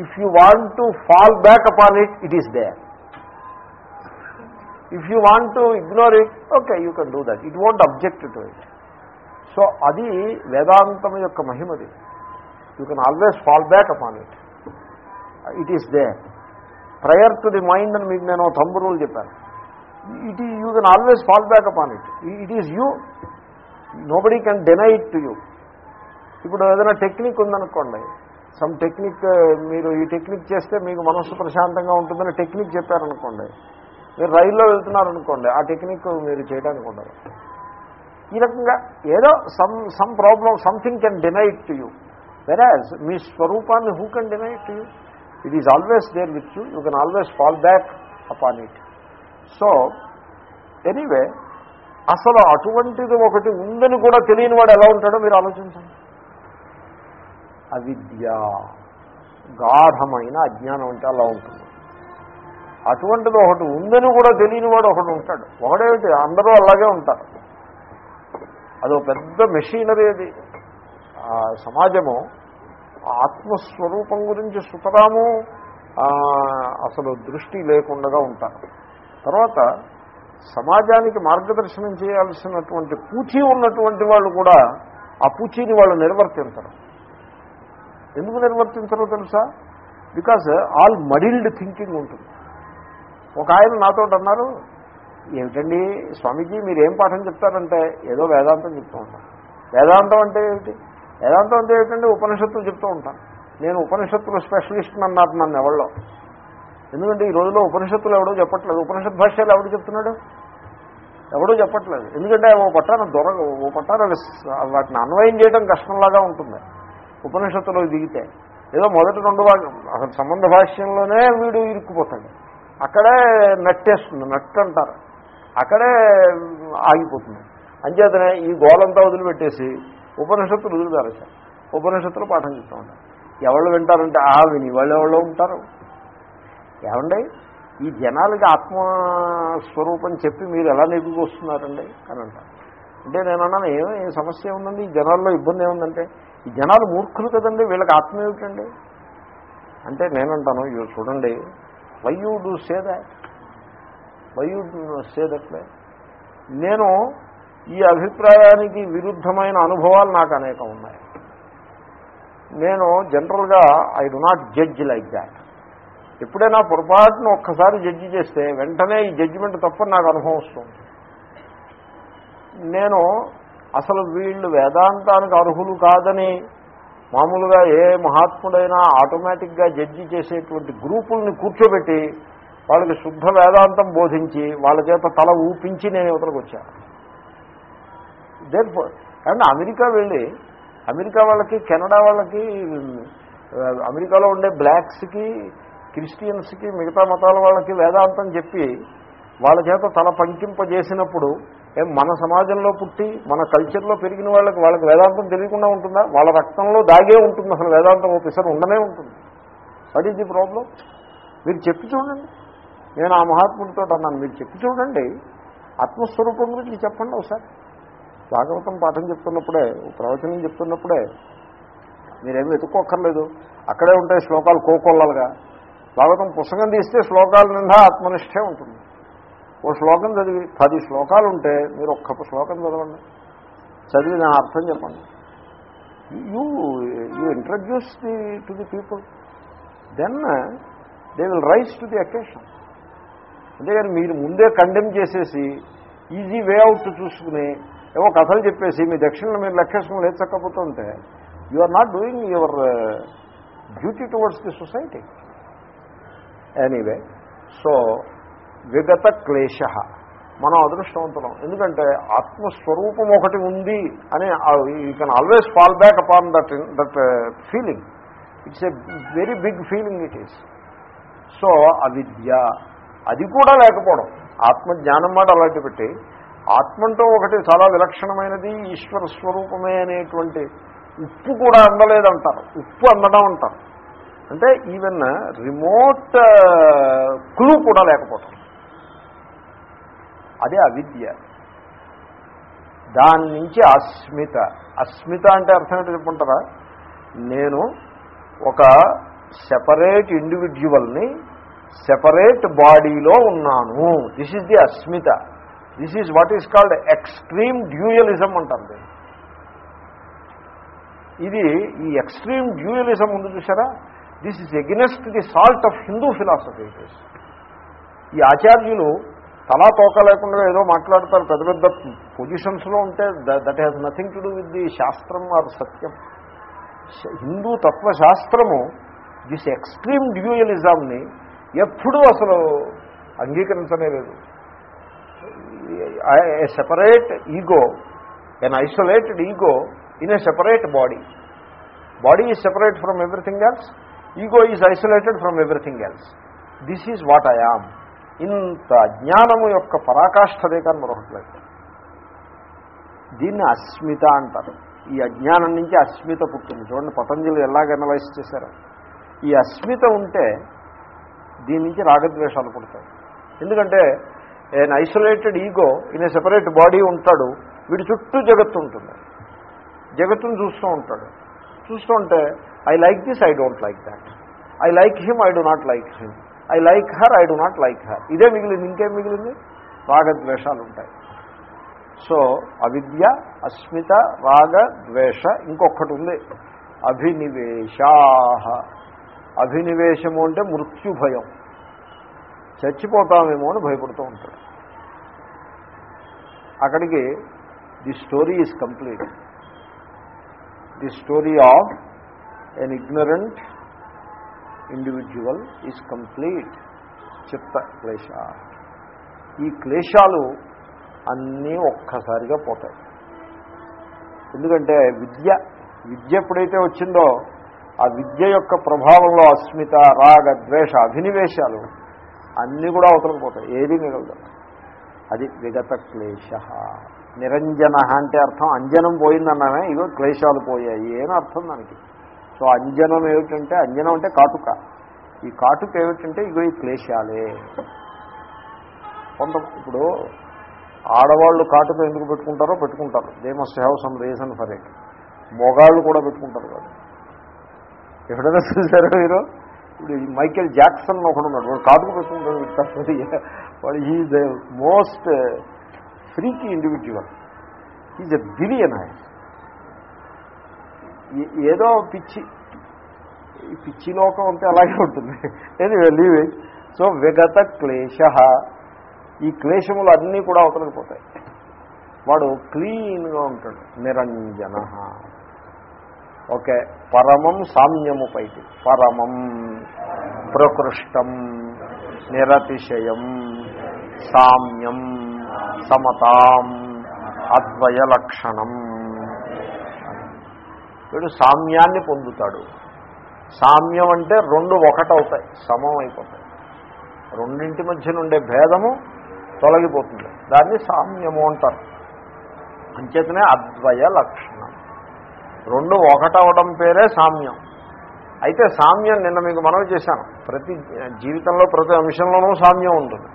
If you want to fall back upon it it is there if you want to ignore it okay you can do that it won't object to it so అది వేదాంతం యొక్క మహిమది. You can always fall back upon it it is the prior to the mind అని మీకు నేను thumb rule చెప్పాను. It is you can always fall back upon it. It is you. Nobody can deny it to you ఇప్పుడు ఏదైనా technique ఉందనుకోండి. Some technique మీరు ఈ technique చేస్తే మీకు మనస్సు ప్రశాంతంగా ఉంటుందని టెక్నిక్ చెప్పారనుకోండి. మీరు రైల్లో వెళ్తున్నారనుకోండి ఆ టెక్నిక్ మీరు చేయడానికి ఉండదు. ఈ రకంగా ఏదో some some problem something can deny it to you వెరాజ్ మీ స్వరూపాన్ని who can deny it to you it is always there with you you can always fall back upon it so anyway అసలు అటువంటిది ఒకటి ఉందని కూడా తెలియని వాడు ఎలా ఉంటాడో మీరు ఆలోచించండి. అవిద్య గాఢమైన అజ్ఞానం అంటే అలా ఉంటుంది. అటువంటిది ఒకటి ఉందని కూడా తెలియని వాడు ఒకడు ఉంటాడు. ఒకడేమిటి? అందరూ అలాగే ఉంటారు. అదో పెద్ద మెషీనరీ అది. ఆ సమాజము ఆత్మస్వరూపం గురించి సుతరాము అసలు దృష్టి లేకుండా ఉంటారు. తర్వాత సమాజానికి మార్గదర్శనం చేయాల్సినటువంటి పూచీ ఉన్నటువంటి వాళ్ళు కూడా ఆ పూచీని వాళ్ళు నిర్వర్తించరు. ఎందుకు నిర్వర్తించరో తెలుసా? బికాజ్ ఆల్ మడిల్డ్ థింకింగ్ ఉంటుంది. ఒక ఆయన నాతో అన్నారు ఏమిటండి స్వామీజీ మీరు ఏం పాఠం చెప్తారంటే ఏదో వేదాంతం చెప్తూ ఉంటారు. వేదాంతం అంటే ఏమిటి? వేదాంతం అంటే ఏమిటంటే ఉపనిషత్తులు చెప్తూ ఉంటాను నేను ఉపనిషత్తులు స్పెషలిస్ట్ అన్నారు నన్ను ఎవరిలో ఎందుకంటే ఈ రోజులో ఉపనిషత్తులు ఎవడో చెప్పట్లేదు. ఉపనిషత్ భాష్యాలు ఎవడు చెప్తున్నాడు? ఎవడూ చెప్పట్లేదు. ఎందుకంటే ఓ పట్టాన దొర ఓ పట్టాన వాటిని అన్వయం చేయడం కష్టంలాగా ఉంటుంది. ఉపనిషత్తులో దిగితే. ఏదో మొదటి రెండు అసలు సంబంధ భాష్యంలోనే వీడు ఇరుక్కుపోతాడు. అక్కడే నట్టేస్తుంది నట్టు అంటారు అక్కడే ఆగిపోతుంది. అంచేతనే ఈ గోలంతా వదిలిపెట్టేసి ఉపనిషత్తులు వదులుతారు సార్. ఉపనిషత్తులు పాఠం చెప్తూ ఉంటారు. ఎవరు వింటారంటే ఆ విని వాళ్ళు ఎవరో ఉంటారు? ఏమండి? ఈ జనాలకి ఆత్మస్వరూపం చెప్పి మీరు ఎలా నెగ్గుకొస్తున్నారండి? అని అంటారు. అంటే నేను అన్నాను ఏమో ఏ సమస్య ఉందండి? ఈ జనాల్లో ఇబ్బంది ఏముందంటే ఈ జనాలు మూర్ఖులు కదండి వీళ్ళకి ఆత్మ ఏమిటండి? అంటే నేనంటాను ఇవి చూడండి why you do say that why you say నేను ఈ అభిప్రాయానికి విరుద్ధమైన అనుభవాలు నాకు అనేకం ఉన్నాయి. నేను జనరల్గా I do not judge like that. ఎప్పుడైనా పొరపాటును ఒక్కసారి జడ్జి చేస్తే వెంటనే ఈ జడ్జిమెంట్ తప్పని నాకు అనుభవం వస్తుంది. నేను అసలు వీళ్ళు వేదాంతానికి అర్హులు కాదని మామూలుగా ఏ మహాత్ముడైనా ఆటోమేటిక్గా జడ్జి చేసేటువంటి గ్రూపుల్ని కూర్చోబెట్టి వాళ్ళకి శుద్ధ వేదాంతం బోధించి వాళ్ళ చేత తల ఊపించి నేను ఇవతలకు వచ్చాను. దేర్ కానీ అమెరికా వెళ్ళి అమెరికా వాళ్ళకి కెనడా వాళ్ళకి అమెరికాలో ఉండే బ్లాక్స్కి క్రిస్టియన్స్కి మిగతా మతాల వాళ్ళకి వేదాంతం చెప్పి వాళ్ళ చేత తల పంకింపజేసినప్పుడు ఏం మన సమాజంలో పుట్టి మన కల్చర్లో పెరిగిన వాళ్ళకి వాళ్ళకి వేదాంతం తెలియకుండా ఉంటుందా? వాళ్ళ రక్తంలో దాగే ఉంటుంది అసలు వేదాంతం ఓపెసర్ ఉండనే ఉంటుంది. వాట్ ఈజ్ ది ప్రాబ్లం మీరు చెప్పి చూడండి. నేను ఆ మహాత్ముడితో అన్నాను మీరు చెప్పి చూడండి. ఆత్మస్వరూపం గురించి చెప్పండి ఒకసారి. భాగవతం పాఠం చెప్తున్నప్పుడే ప్రవచనం చెప్తున్నప్పుడే మీరేమి వెతుక్కోక్కర్లేదు అక్కడే ఉంటాయి శ్లోకాలు కోకొల్లలుగా. భాగవతం పుస్తకం తీస్తే శ్లోకాల నిండా ఆత్మనిష్టే ఉంటుంది. ఓ శ్లోకం చదివి పది శ్లోకాలు ఉంటే మీరు ఒక్క శ్లోకం చదవండి. చదివి నా అర్థం చెప్పండి. You you introduce the to the people. Then they will rise to the occasion. అంతేగాని మీరు ముందే కండెమ్ చేసేసి ఈజీ వే అవుట్ చూసుకుని ఏవో కథలు చెప్పేసి మీ దక్షిణలో మీరు లెక్కేసుకుని లేచక్కపోతుంటే you are not doing your duty towards the society anyway so విగత క్లేశ. మనం అదృష్టవంతులం. ఎందుకంటే ఆత్మస్వరూపం ఒకటి ఉంది అని you can always fall back upon that that feeling it's a very big feeling it is so అవిద్య అది కూడా లేకపోవడం. ఆత్మజ్ఞానం మాట అలాంటి పెట్టి ఆత్మంటూ ఒకటి చాలా విలక్షణమైనది ఈశ్వర స్వరూపమే అనేటువంటి ఉప్పు కూడా అందలేదంటారు. ఉప్పు అందడం అంటారు. అంటే ఈవెన్ రిమోట్ క్లూ కూడా లేకపోవటం. అదే అవిద్య. దాని నుంచి అస్మిత. అస్మిత అంటే అర్థం ఏంటో చెప్పుకుంటారా? నేను ఒక సెపరేట్ ఇండివిజువల్ని సెపరేట్ బాడీలో ఉన్నాను. This is the Asmita. This is what is called extreme dualism అంటారు ఇది ఈ ఎక్స్ట్రీమ్ డ్యూయలిజం ఉంది చూసారా this is against the salt of Hindu philosophy it ఈ ఆచార్యులు తలా తోక లేకుండా ఏదో మాట్లాడతారు పెద్ద పెద్ద పొజిషన్స్లో ఉంటే that has nothing to do with the శాస్త్రం ఆర్ సత్యం. హిందూ తత్వశాస్త్రము దిస్ ఎక్స్ట్రీమ్ డ్యూయలిజంని ఎప్పుడూ అసలు అంగీకరించనే లేదు. Separate ego an isolated ego in a separate body body is separate from everything else ego is isolated from everything else this is what I am ఇంత అజ్ఞానము యొక్క పరాకాష్ఠదే కానీ మరొకట్లేదు దీన్ని అస్మిత అంటారు. ఈ అజ్ఞానం నుంచి అస్మిత పుట్టింది. చూడండి పతంజలి ఎలాగ అనలైజ్ చేశారు. ఈ అస్మిత ఉంటే దీని నుంచి రాగద్వేషాలు పుడతాయి. ఎందుకంటే an isolated ego in a separate body ఉంటాడు వీడి చుట్టూ జగత్తు ఉంటుంది. జగత్తును చూస్తూ ఉంటాడు. చూస్తూ ఉంటే I like this I don't like that I like him I do not like him I like her I do not like her ఇదే మిగిలింది ఇంకేం మిగిలింది? రాగద్వేషాలు ఉంటాయి. సో అవిద్య అస్మిత రాగ ద్వేష ఇంకొకటి ఉంది. అభినివేశా అభినివేశము అంటే మృత్యుభయం. చచ్చిపోతామేమో అని భయపడుతూ ఉంటాడు. అక్కడికి the story is complete. The story of an ignorant individual is complete. చిత్త క్లేశ. ఈ క్లేశాలు అన్నీ ఒక్కసారిగా పోతాయి. ఎందుకంటే విద్య విద్య ఎప్పుడైతే వచ్చిందో ఆ విద్య యొక్క ప్రభావంలో అస్మిత రాగ ద్వేష అభినివేశాలు అన్నీ కూడా అవతలకు పోతాయి ఏది మిగలదు. అది విగత క్లేశ. నిరంజన అంటే అర్థం అంజనం పోయిందన్నామే ఇగో క్లేశాలు పోయాయి అని అర్థం దానికి. సో అంజనం ఏమిటంటే అంజనం అంటే కాటుక. ఈ కాటుక ఏమిటంటే ఇగో ఈ క్లేశాలే. కొంత ఇప్పుడు ఆడవాళ్ళు కాటుక ఎందుకు పెట్టుకుంటారో పెట్టుకుంటారు. They must have some reason for it మొగాళ్ళు కూడా పెట్టుకుంటారు కాదు. ఎప్పుడైనా చూసారో మీరు? ఇప్పుడు ఈ మైకేల్ జాక్సన్ ఒకడు ఉన్నాడు. వాడు కాటుకు పెట్టుకుంటాడు తప్పది. వాడు ఈ the most freaky individual is a billion ఏదో పిచ్చి పిచ్చి లోకం అంటే అలాగే ఉంటుంది. ఏది లీవ్ సో విగత క్లేశ. ఈ క్లేశములు అన్నీ కూడా అవతలకి పోతాయి. వాడు క్లీన్గా ఉంటాడు. నిరంజన. ఓకే. పరమం సామ్యము పైకి. పరమం ప్రకృష్టం నిరతిశయం సామ్యం సమతాం అద్వయ లక్షణం. వీడు సామ్యాన్ని పొందుతాడు. సామ్యం అంటే రెండు ఒకటవుతాయి సమం అయిపోతాయి. రెండింటి మధ్య నుండే భేదము తొలగిపోతుంది. దాన్ని సామ్యము అంటారు. అంచేతనే అద్వయ లక్షణం. రెండు ఒకటవడం పేరే సామ్యం. అయితే సామ్యం నిన్న మీకు మనవి చేశాను. ప్రతి జీవితంలో ప్రతి అంశంలోనూ సామ్యం ఉంటుంది.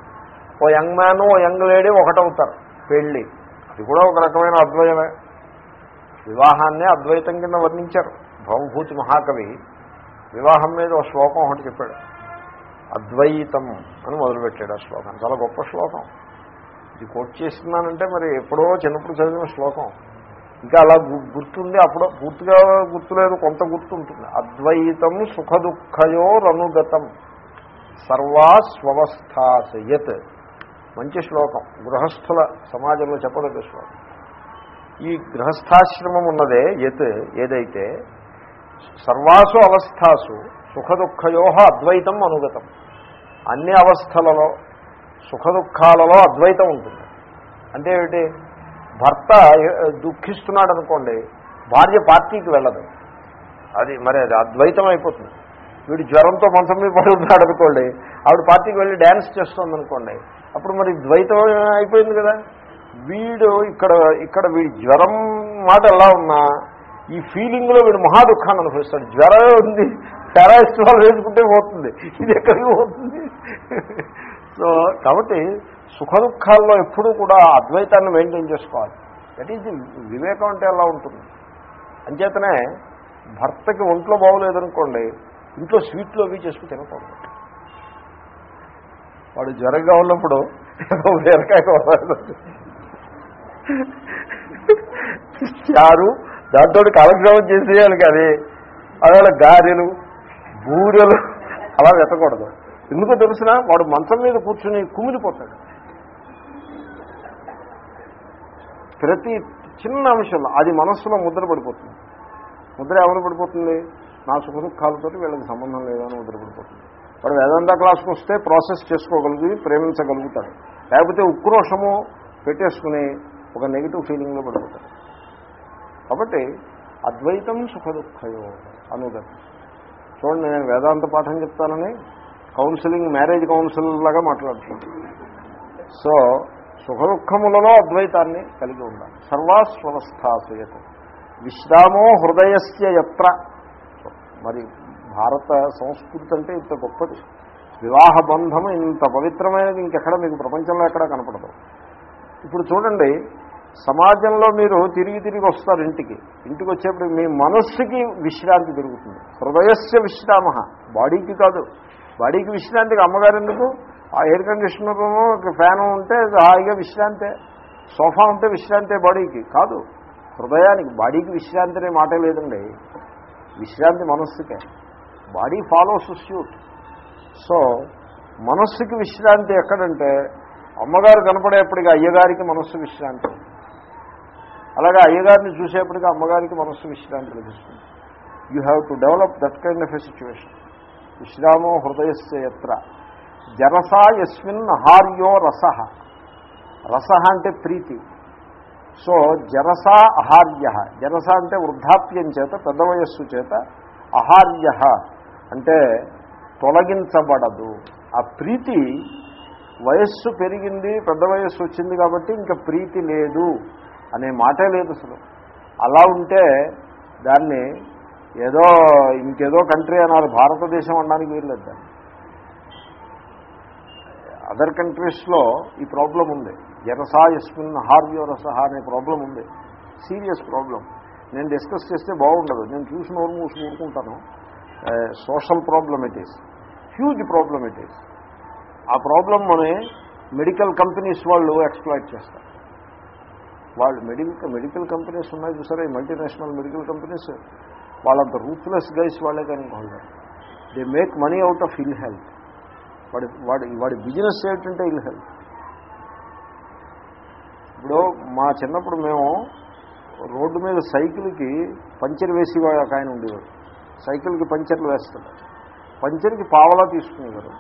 A young man a young lady ఒకటవుతారు. పెళ్ళి. అది కూడా ఒక రకమైన అద్వయమే. వివాహాన్నే అద్వైతం కింద వర్ణించారు. భవభూతి మహాకవి వివాహం మీద ఒక శ్లోకం ఒకటి చెప్పాడు. అద్వైతం అని మొదలుపెట్టాడు ఆ శ్లోకం. చాలా గొప్ప శ్లోకం. ఇది కోట్ చేస్తున్నానంటే మరి ఎప్పుడో చిన్నప్పుడు చదివిన శ్లోకం. ఇంకా అలా గు- గుర్తుంది అప్పుడు పూర్తిగా గుర్తులేదు కొంత గుర్తుంటుంది. అద్వైతం సుఖ దుఃఖయోరనుగతం సర్వా మంచి శ్లోకం. గృహస్థుల సమాజంలో చెప్పదగ్గ శ్లోకం. ఈ గృహస్థాశ్రమం ఉన్నదే యత్ ఏదైతే సర్వాసు అవస్థాసు సుఖదుఃఖయోహ అద్వైతం అనుగతం. అన్ని అవస్థలలో సుఖ దుఃఖాలలో అద్వైతం ఉంటుంది. అంటే ఏమిటి? భర్త దుఃఖిస్తున్నాడు అనుకోండి భార్య పార్టీకి వెళ్ళదు. అది మరి అది అద్వైతం అయిపోతుంది. వీడు జ్వరంతో మంచం మీద పడి ఉన్నాడు అనుకోండి ఆవిడ పార్టీకి వెళ్ళి డ్యాన్స్ చేస్తుంది అనుకోండి అప్పుడు మరి ద్వైతం అయిపోయింది కదా. వీడు ఇక్కడ ఇక్కడ వీడి జ్వరం మాట ఎలా ఉన్నా ఈ ఫీలింగ్లో వీడు మహా దుఃఖాన్ని అనుభవిస్తాడు. జ్వరం ఉంది పారాయిస్టమాల్ వేసుకుంటే పోతుంది. ఇది ఎక్కడికి పోతుంది? సో కాబట్టి సుఖ దుఃఖాల్లో ఎప్పుడూ కూడా అద్వైతాన్ని మెయింటైన్ చేసుకోవాలి. దట్ ఈజ్ వివేకం అంటే అలా ఉంటుంది. అంచేతనే భర్తకి ఒంట్లో బాగోలేదనుకోండి ఇంట్లో స్వీట్లు అవి చేసుకుని తినకూడదు. వాడు జ్వరంగా ఉన్నప్పుడు ఏదో బీరకాయ చారు దాంతో కాలక్షేమం చేసేయాలి కానీ అదే గారెలు బూరెలు అలా వెతకూడదు. ఎందుకు తెలిసినా? వాడు మంచం మీద కూర్చుని కుమిలిపోతాడు. ప్రతి చిన్న అంశంలో అది మనస్సులో ముద్ర పడిపోతుంది. ముద్ర ఎవరు పడిపోతుంది? నా సుఖ దుఃఖాలతో వీళ్ళకి సంబంధం లేదని ముద్ర పడిపోతుంది. వాడు వేదాంత క్లాస్కి వస్తే ప్రాసెస్ చేసుకోగలిగి ప్రేమించగలుగుతాడు. లేకపోతే ఉక్రోషము పెట్టేసుకుని ఒక నెగిటివ్ ఫీలింగ్లో పడిపోతాడు. కాబట్టి అద్వైతం సుఖ దుఃఖయో అనుగతి. చూడండి నేను వేదాంత పాఠం చెప్తానని కౌన్సిలింగ్ మ్యారేజ్ కౌన్సిల్ లాగా మాట్లాడుతున్నాను. సో సుఖ దుఃఖములలో అద్వైతాన్ని కలిగి ఉండాలి. సర్వాస్వస్థాసుయత విశ్రామో హృదయస్య ఎత్ర మరి భారత సంస్కృతి అంటే ఇంత గొప్పది. వివాహ బంధము ఇంత పవిత్రమైనది ఇంకెక్కడ మీకు ప్రపంచంలో ఎక్కడా కనపడదు. ఇప్పుడు చూడండి సమాజంలో మీరు తిరిగి తిరిగి వస్తారు ఇంటికి. ఇంటికి వచ్చేప్పుడు మీ మనస్సుకి విశ్రాంతి దొరుకుతుంది. హృదయస్య విశ్రామ. బాడీకి కాదు. బాడీకి విశ్రాంతికి అమ్మగారు ఎందుకు? ఆ ఎయిర్ కండిషనర్ ఫ్యాన్ ఉంటే హాయిగా విశ్రాంతే. సోఫా ఉంటే విశ్రాంతే బాడీకి. కాదు హృదయానికి బాడీకి విశ్రాంతి అనే మాట లేదండి. విశ్రాంతి మనస్సుకే. బాడీ ఫాలోస్ స్యూట్ సో మనస్సుకి విశ్రాంతి ఎక్కడంటే అమ్మగారు కనపడేప్పటికీ అయ్యగారికి మనస్సు విశ్రాంతి. అలాగే అయ్యగారిని చూసేప్పటికీ అమ్మగారికి మనస్సు విశ్రాంతి లభిస్తుంది. You have to develop that kind of a situation విశ్రామో హృదయస్య ఎత్ర. జరసా యస్మిన్ హార్యో రస. రస అంటే ప్రీతి. సో జరస అహార్య. జరస అంటే వృద్ధాప్యం చేత పెద్ద వయస్సు చేత అహార్య అంటే తొలగించబడదు. ఆ ప్రీతి వయస్సు పెరిగింది పెద్ద వయస్సు వచ్చింది కాబట్టి ఇంకా ప్రీతి లేదు అనే మాటే లేదు అసలు. అలా ఉంటే దాన్ని ఏదో ఇంకేదో కంట్రీ అనాలి భారతదేశం అనడానికి వీల్లేదు దాన్ని. అదర్ కంట్రీస్లో ఈ ప్రాబ్లం ఉంది. జరసా యస్మిన్ హార్యో రస అనే ప్రాబ్లం ఉంది. సీరియస్ ప్రాబ్లం నేను డిస్కస్ చేస్తే బాగుండదు. నేను చూసిన నోరు మూసి ఊరుకుంటాను. Social problem it is huge problem it is ఆ ప్రాబ్లం మనే మెడికల్ కంపెనీస్ వాళ్ళు ఎక్స్ప్లాయిట్ చేస్తారు. వాళ్ళు మెడికల్ మెడికల్ కంపెనీస్ ఉన్నాయి చూసారా? ఈ మల్టీనేషనల్ మెడికల్ కంపెనీస్ వాళ్ళంత రూత్లెస్ గైస్ వాళ్ళే కానీ వాళ్ళు they make money out of ill health వాడి వాడి వాడి బిజినెస్ ఏంటంటే ఇల్ హెల్త్ ఇప్పుడు మా చిన్నప్పుడు మేము రోడ్డు మీద సైకిల్కి పంచర్ వేసి ఒక ఆయన ఉండేవాడు. సైకిల్కి పంచర్లు వేస్తాడు. పంచర్కి పావలా తీసుకునేవారు.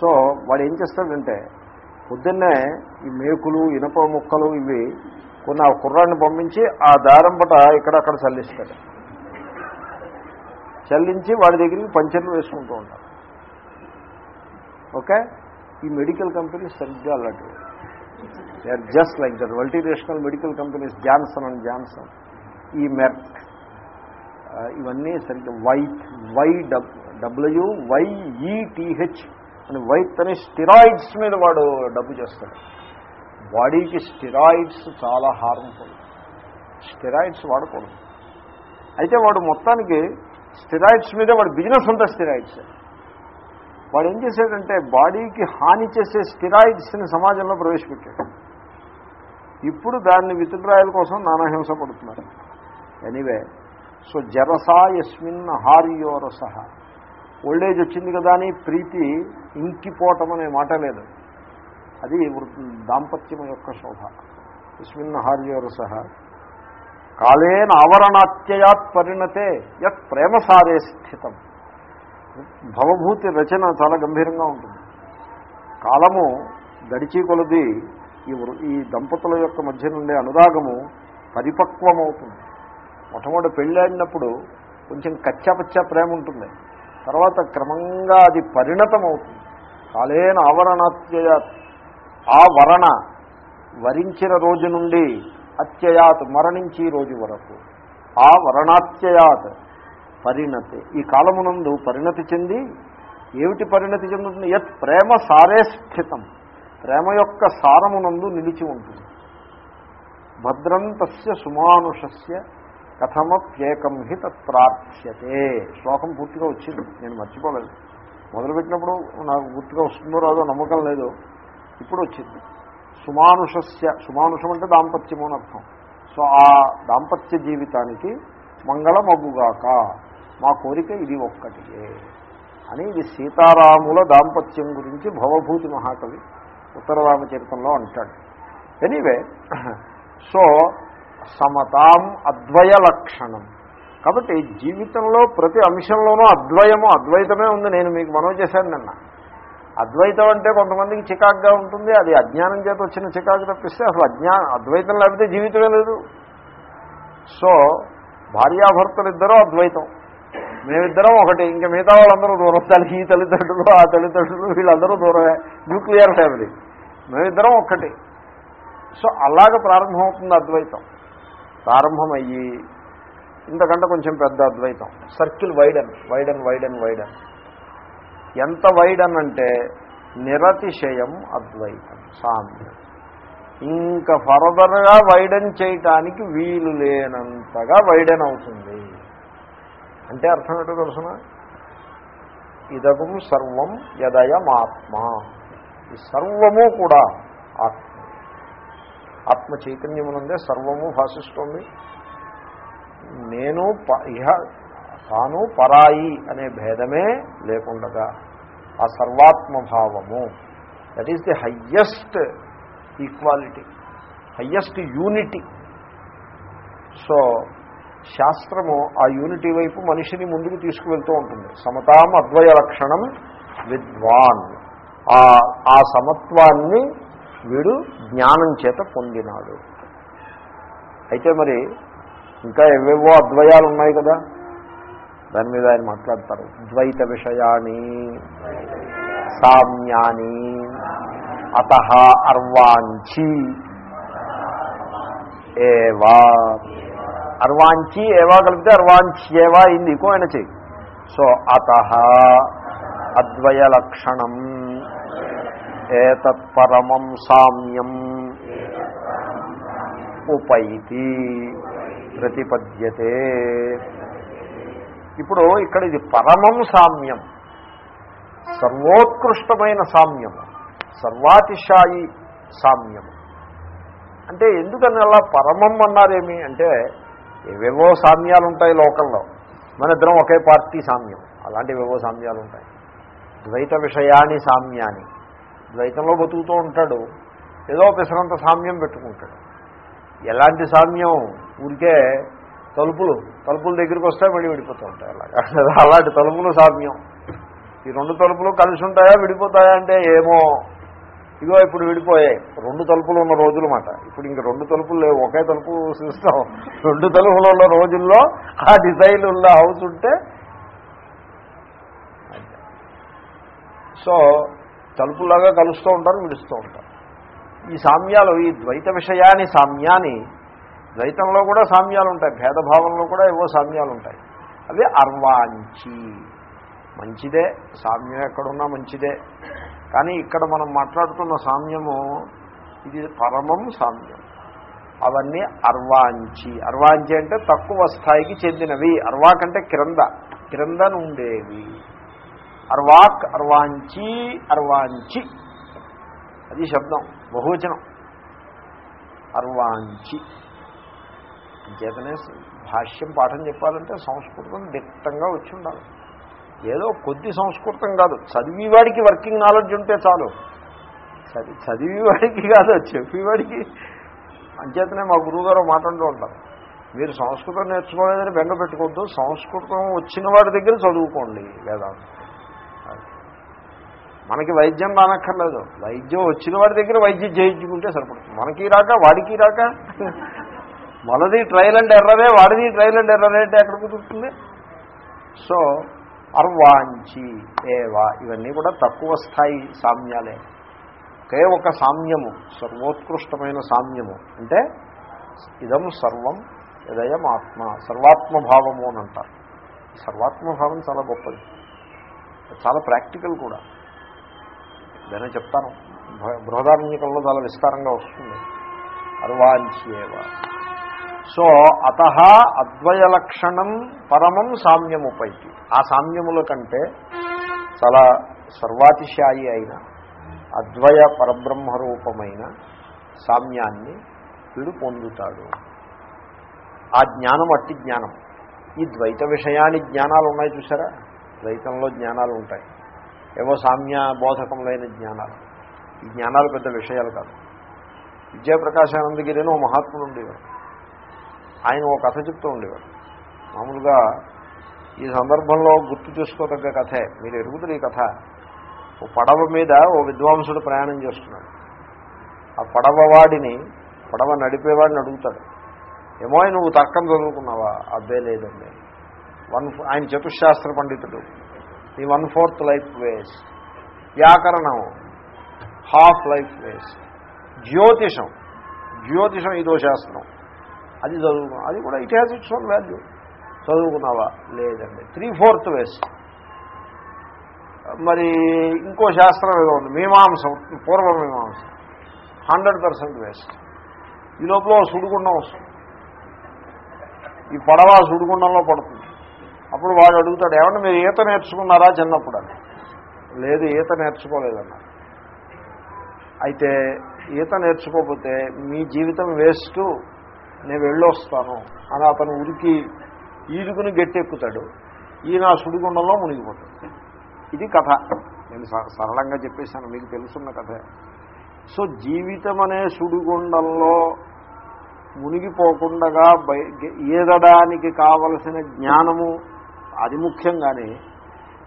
సో వాడు ఏం చేస్తాడంటే పొద్దున్నే ఈ మేకులు ఇనప ముక్కలు ఇవి కొన్ని ఆ కుర్రాన్ని పంపించి ఆ దారం పట ఇక్కడక్కడ చల్లిస్తాడు. చల్లించి వాడి దగ్గరికి పంచర్లు వేసుకుంటూ ఉంటారు ఓకే? ఈ మెడికల్ కంపెనీస్ సరిగ్గా అలాంటివి they are just like that multinational medical companies Johnson and Johnson ఈ మెర్క్ ఇవన్నీ సరిగ్గా వైట్ వై dub W Y E T H e, అని వైట్ అని స్టిరాయిడ్స్ మీద వాడు డబ్బు చేస్తాడు. బాడీకి స్టిరాయిడ్స్ చాలా హార్మ్ఫుల్ స్టిరాయిడ్స్ వాడకూడదు. అయితే వాడు మొత్తానికి స్టిరాయిడ్స్ మీద వాడు బిజినెస్ అంతా స్టిరాయిడ్స్ వాడు ఏం చేశాడంటే బాడీకి హాని చేసే స్టిరాయిడ్స్ని సమాజంలో ప్రవేశపెట్టాడు. ఇప్పుడు దాన్ని విత్డ్రాయల్ కోసం నానాహింస పడుతున్నారు. ఎనీవే సో జరసా యస్మిన్ హార్యో ఓల్డ్ ఓల్డేజ్ వచ్చింది కదా అని ప్రీతి ఇంకిపోవటం అనే మాట లేదు. అది దాంపత్యం యొక్క శోభ. యస్మిన్ హార్యో కాలేన ఆవరణాత్యయాత్ పరిణతే యత్ ప్రేమసారే స్థితం. భవభూతి రచన చాలా గంభీరంగా ఉంటుంది. కాలము గడిచి కొలది ఈ ఈ దంపతుల యొక్క మధ్య నుండే అనురాగము పరిపక్వమవుతుంది. మొట్టమొదటి పెళ్ళాడినప్పుడు కొంచెం కచ్చాపచ్చా ప్రేమ ఉంటుంది తర్వాత క్రమంగా అది పరిణతం అవుతుంది కాలేన ఆవరణాత్యయాత్ ఆ వరణ వరించిన రోజు నుండి అత్యయాత్ మరణించి రోజు వరకు. ఆ వరణాత్యయాత్ పరిణతి. ఈ కాలమునందు పరిణతి చెంది ఏమిటి పరిణతి చెందుతుంది? యత్ ప్రేమ సారే స్థితం. ప్రేమ యొక్క సారమునందు నిలిచి ఉంటుంది. భద్రంతస్య సుమానుషస్య కథమప్యేకం హి తత్ప్రార్థ్యతే శ్లోకం పూర్తిగా వచ్చింది. నేను మర్చిపోలేదు. మొదలుపెట్టినప్పుడు నాకు గుర్తుగా వస్తుందో రాదో నమ్మకం లేదు. ఇప్పుడు వచ్చింది. సుమానుషస్య సుమానుషం అంటే దాంపత్యము అని అర్థం. సో ఆ దాంపత్య జీవితానికి మంగళమగుగాక. మా కోరిక ఇది ఒక్కటియే అని ఇది సీతారాముల దాంపత్యం గురించి భవభూతి మహాకవి ఉత్తరరామచరితంలో అంటాడు. ఎనీవే సో సమతాం అద్వయ లక్షణం. కాబట్టి జీవితంలో ప్రతి అంశంలోనూ అద్వయము అద్వైతమే ఉంది నేను మీకు మనవి చేశాను నిన్న. అద్వైతం అంటే కొంతమందికి చికాకుగా ఉంటుంది అది అజ్ఞానం చేత వచ్చిన చికాకు తప్పిస్తే అసలు అజ్ఞా అద్వైతం లేకపోతే జీవితమే లేదు. సో భార్యాభర్తలు ఇద్దరూ అద్వైతం. మేమిద్దరం ఒకటి. ఇంకా మిగతా వాళ్ళందరూ దూరం. తల్లి ఈ తల్లిదండ్రులు ఆ తల్లిదండ్రులు వీళ్ళందరూ దూరమే. Nuclear family. మేమిద్దరం ఒక్కటి. సో అలాగ ప్రారంభమవుతుంది అద్వైతం. ప్రారంభమయ్యి ఇంతకంటే కొంచెం పెద్ద అద్వైతం. Circle widen widen widen widen. ఎంత వైడన్ అంటే నిరతిశయం అద్వైతం సామ్యం. ఇంకా ఫర్దర్గా వైడన్ చేయటానికి వీలు లేనంతగా వైడన్ అవుతుంది. అంటే అర్థం ఏంటో తెలుసిన? ఇదగం సర్వం యదయమాత్మ. ఈ సర్వము కూడా ఆత్మ. ఆత్మ చైతన్యమునందే సర్వము భాషిస్తోంది. నేను ప- ఇహ తాను పరాయి అనే భేదమే లేకుండగా ఆ సర్వాత్మభావము. That is the highest equality highest unity so శాస్త్రము ఆ యూనిటీ వైపు మనిషిని ముందుకు తీసుకువెళ్తూ ఉంటుంది. సమతాం అద్వయ లక్షణం విద్వాన్. ఆ ఆ సమత్వాన్ని వీడు జ్ఞానం చేత పొందినాడు. అయితే మరి ఇంకా ఎవేవో అద్వయాలు ఉన్నాయి కదా? దాని మీద ఆయన మాట్లాడతారు. ద్వైత విషయాన్ని సామ్యాని అత అర్వాంచి ఏవా అర్వాంచి ఏవా కలిపితే అర్వాంచ్యేవా అయింది ఇంకో ఆయన చెయ్యి. సో అత అద్వయ లక్షణం ఏతత్పరమం సామ్యం ఉపైతి ప్రతిపద్యతే. ఇప్పుడు ఇక్కడ ఇది పరమం సామ్యం సర్వోత్కృష్టమైన సామ్యము సర్వాతిశాయి సామ్యము అంటే ఎందుకని అలా పరమం అన్నారేమి అంటే ఏవేవో సామ్యాలు ఉంటాయి లోకంలో. మన ఇద్దరం ఒకే పార్టీ సామ్యం. అలాంటివేవో సామ్యాలు ఉంటాయి ద్వైత విషయాన్ని సామ్యాన్ని. ద్వైతంలో బతుకుతూ ఉంటాడు. ఏదో పిసరంత సామ్యం పెట్టుకుంటాడు. ఎలాంటి సామ్యం? ఊరికే తలుపులు. తలుపుల దగ్గరికి వస్తే మళ్ళీ విడిపోతూ ఉంటాయి అలాగా. అలాంటి తలుపులు సామ్యం. ఈ రెండు తలుపులు కలిసి ఉంటాయా విడిపోతాయా అంటే ఏమో ఇగో ఇప్పుడు విడిపోయాయి. రెండు తలుపులు ఉన్న రోజులు మాట ఇప్పుడు ఇంక రెండు తలుపులు లేవు. ఒకే తలుపు సిస్టమ్ రెండు తలుపులు ఉన్న రోజుల్లో ఆ డిజైన్ ఉన్న హౌస్ ఉంటే సో తలుపులాగా కలుస్తూ ఉంటారు విడుస్తూ ఉంటారు. ఈ సామ్యాలు ఈ ద్వైత విషయాన్ని సామ్యాన్ని ద్వైతంలో కూడా సామ్యాలు ఉంటాయి భేదభావంలో కూడా ఏవో సామ్యాలు ఉంటాయి అవి అర్వాంచి. మంచిదే. సామ్యం ఎక్కడున్నా మంచిదే. కానీ ఇక్కడ మనం మాట్లాడుతున్న సామ్యము ఇది పరమం సామ్యం. అవన్నీ అర్వాంచి. అర్వాంచి అంటే తక్కువ స్థాయికి చెందినవి. అర్వా కంటే క్రింద. క్రింద నుండేవి అర్వాక్ అర్వాంచి అర్వాంచి. అది శబ్దం బహువచనం. అర్వాంచి. చేతనే భాష్యం పాఠం చెప్పాలంటే సంస్కృతం దిట్టంగా వచ్చి ఉండాలి. ఏదో కొద్ది సంస్కృతం కాదు. చదివేవాడికి వర్కింగ్ నాలెడ్జ్ ఉంటే చాలు. చదివి చదివేవాడికి కాదు చెప్పేవాడికి. అంచేతనే మా గురువుగారు మాట్లాడుతూ ఉంటారు. మీరు సంస్కృతం నేర్చుకోలేదని బెంగ పెట్టుకోవద్దు. సంస్కృతం వచ్చిన వాడి దగ్గర చదువుకోండి లేదా మనకి వైద్యం రానక్కర్లేదు. వైద్యం వచ్చిన వాడి దగ్గర వైద్యం చేయించుకుంటే సరిపడుతుంది. మనకి రాక వాడికి రాక. *laughs* మనది ట్రయల్ అండ్ ఎర్రరే వాడిది ట్రయల్ అండ్ ఎర్రరే అంటే ఎక్కడ కుదురుతుంది? సో అర్వాంచి ఏవా? ఇవన్నీ కూడా తక్కువ స్థాయి సామ్యాలే. ఒకే ఒక సామ్యము సర్వోత్కృష్టమైన సామ్యము. అంటే ఇదం సర్వం ఇదయం ఆత్మ సర్వాత్మభావము అని అంటారు. సర్వాత్మభావం చాలా గొప్పది. చాలా ప్రాక్టికల్ కూడా. నేను చెప్తాను. బృహదారణ్యకంలో చాలా విస్తారంగా వస్తుంది. అర్వాంచి ఏవా? సో అత అద్వయలక్షణం పరమం సామ్యముపైకి ఆ సామ్యముల కంటే చాలా సర్వాతిశాయి అయిన అద్వయ పరబ్రహ్మ రూపమైన సామ్యాన్ని వీడు పొందుతాడు. ఆ జ్ఞానం అట్టి జ్ఞానం. ఈ ద్వైత విషయాన్ని జ్ఞానాలు ఉన్నాయి చూసారా? ద్వైతంలో జ్ఞానాలు ఉంటాయి. ఏవో సామ్య బోధకములైన జ్ఞానాలు. ఈ జ్ఞానాలు పెద్ద విషయాలు కాదు. విజయప్రకాశానందగిరిని ఓ మహాత్ముడు ఉండేవారు ఆయన ఓ కథ చెప్తూ ఉండేవారు మామూలుగా ఈ సందర్భంలో గుర్తు చేసుకోదగ్గ కథే. మీరు ఎరుగుతారు ఈ కథ. ఓ పడవ మీద ఓ విద్వాంసుడు ప్రయాణం చేస్తున్నాడు. ఆ పడవవాడిని పడవ నడిపేవాడిని అడుగుతాడు. ఏమో నువ్వు తర్కం చదువుకున్నావా? అబ్బే లేదండి వన్ ఆయన చతుశాస్త్ర పండితుడు. ఈ వన్ ఫోర్త్ లైఫ్ వేస్ట్. వ్యాకరణం హాఫ్ లైఫ్ వేస్ట్. జ్యోతిషం జ్యోతిషం ఇదో శాస్త్రం. అది చదువుకున్నాం అది కూడా it has its own value. చదువుకున్నావా? లేదండి. త్రీ ఫోర్త్ వేస్ట్ మరి ఇంకో శాస్త్రం ఏదో ఉంది. మీమాంసం పూర్వ మీమాంసం. Hundred percent waste. ఈ లోపల సుడుగుండం సుడిగుండం వస్తుంది. ఈ పడవ సుడుగుండంలో సుడిగుండంలో పడుతుంది. అప్పుడు వాడు అడుగుతాడు ఏమన్నా మీరు ఈత నేర్చుకున్నారా చిన్నప్పుడు? అని. లేదు ఈత నేర్చుకోలేదన్న. అయితే ఈత నేర్చుకోకపోతే మీ జీవితం వేస్ట్. నేను వెళ్ళొస్తాను అని అతను ఉరికి ఈదుకుని గట్టెక్కుతాడు. ఈయన ఆ సుడిగుండంలో మునిగిపోతాడు. ఇది కథ. నేను స- సరళంగా చెప్పేశాను మీకు తెలుసున్న కథ. సో జీవితం అనే సుడిగుండంలో మునిగిపోకుండా బయ ఈదడానికి కావలసిన జ్ఞానము అది ముఖ్యంగానే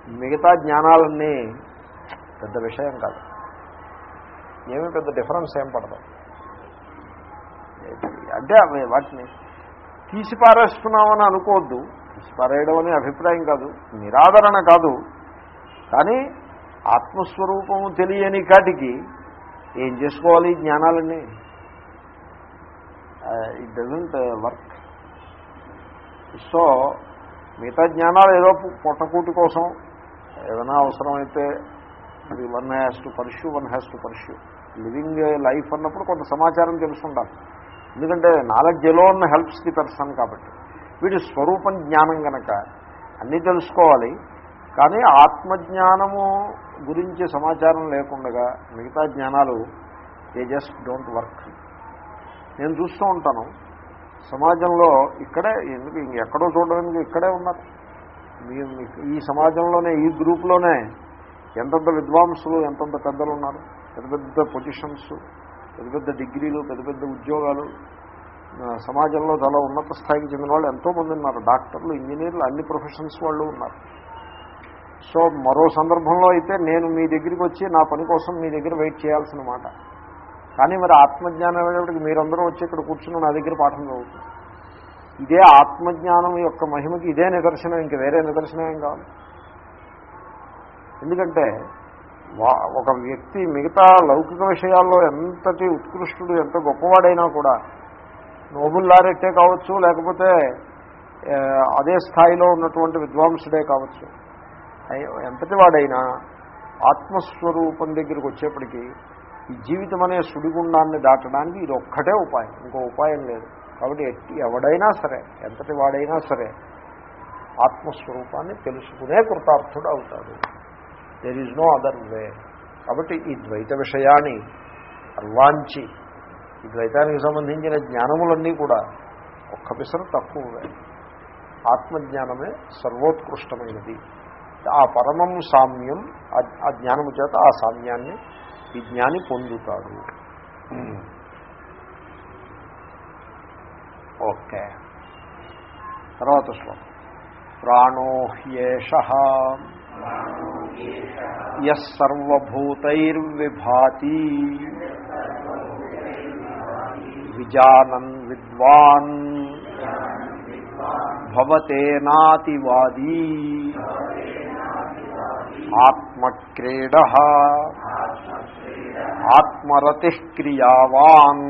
మిగతా జ్ఞానాలన్నీ పెద్ద విషయం కాదు. ఏమీ పెద్ద డిఫరెన్స్ ఏం పడదు. అంటే అవి వాటిని తీసి పారేస్తున్నామని అనుకోవద్దు. తీసి పారేయడం అనే అభిప్రాయం కాదు నిరాదరణ కాదు. కానీ ఆత్మస్వరూపము తెలియని కాటికి ఏం చేసుకోవాలి ఈ జ్ఞానాలన్నీ? ఇట్ డజంట్ వర్క్ సో మిగతా జ్ఞానాలు ఏదో పొట్టకూటి కోసం ఏదైనా అవసరమైతే అది one has to pursue one has to pursue living life అన్నప్పుడు కొంత సమాచారం తెలుసుకుంటాను ఎందుకంటే knowledge alone helps the person కాబట్టి. వీడి స్వరూపం జ్ఞానం గనక అన్నీ తెలుసుకోవాలి. కానీ ఆత్మజ్ఞానము గురించి సమాచారం లేకుండా మిగతా జ్ఞానాలు దే జస్ట్ డోంట్ వర్క్ నేను చూస్తూ ఉంటాను. సమాజంలో ఇక్కడే ఎందుకు ఎక్కడో చూడడానికి ఇక్కడే ఉన్నారు. మీ- ఈ సమాజంలోనే ఈ గ్రూప్లోనే ఎంతంత విద్వాంసులు ఎంతంత పెద్దలు ఉన్నారు? పెద్ద పెద్ద పొజిషన్స్. పెద్ద పెద్ద డిగ్రీలు పెద్ద పెద్ద ఉద్యోగాలు సమాజంలో చాలా ఉన్నత స్థాయికి చెందిన వాళ్ళు ఎంతోమంది ఉన్నారు. డాక్టర్లు ఇంజనీర్లు అన్ని ప్రొఫెషన్స్ వాళ్ళు ఉన్నారు. సో మరో సందర్భంలో అయితే నేను మీ దగ్గరికి వచ్చి నా పని కోసం మీ దగ్గర వెయిట్ చేయాల్సిన మాట. కానీ మరి ఆత్మజ్ఞానం అనేప్పటికి మీరందరూ వచ్చి ఇక్కడ కూర్చుని నా దగ్గర పాఠం చదువుతుంది ఇదే ఆత్మజ్ఞానం యొక్క మహిమకి ఇదే నిదర్శనం ఇంక వేరే నిదర్శనం ఏం కావాలి? ఎందుకంటే ఒక వ్యక్తి మిగతా లౌకిక విషయాల్లో ఎంతటి ఉత్కృష్టుడు ఎంత గొప్పవాడైనా కూడా నోబుల్ లారెట్టే కావచ్చు లేకపోతే అదే స్థాయిలో ఉన్నటువంటి విద్వాంసుడే కావచ్చు. ఎంతటి వాడైనా ఆత్మస్వరూపం దగ్గరికి వచ్చేప్పటికీ ఈ జీవితం అనే సుడిగుండాన్ని దాటడానికి ఇది ఒక్కటే ఉపాయం ఇంకో ఉపాయం లేదు. కాబట్టి ఎట్టి ఎవడైనా సరే ఎంతటి వాడైనా సరే ఆత్మస్వరూపాన్ని తెలుసుకునే కృతార్థుడు అవుతాడు. There is no other way కాబట్టి ఈ ద్వైత విషయాన్ని అర్వాంచి ఈ ద్వైతానికి సంబంధించిన జ్ఞానములన్నీ కూడా ఒక్క పిసరు తక్కువే ఆత్మజ్ఞానమే సర్వోత్కృష్టమైనది. ఆ పరమం సామ్యం ఆ- జ్ఞానము చేత ఆ సామ్యాన్ని ఈ జ్ఞాని పొందుతాడు. ఓకే. తర్వాత శ్లోకం. ప్రాణో హ్యేష విజానన్ విద్వాన్ భవతేనాతివాదీ ఆత్మక్రీడ ఆత్మరతిక్రియావాన్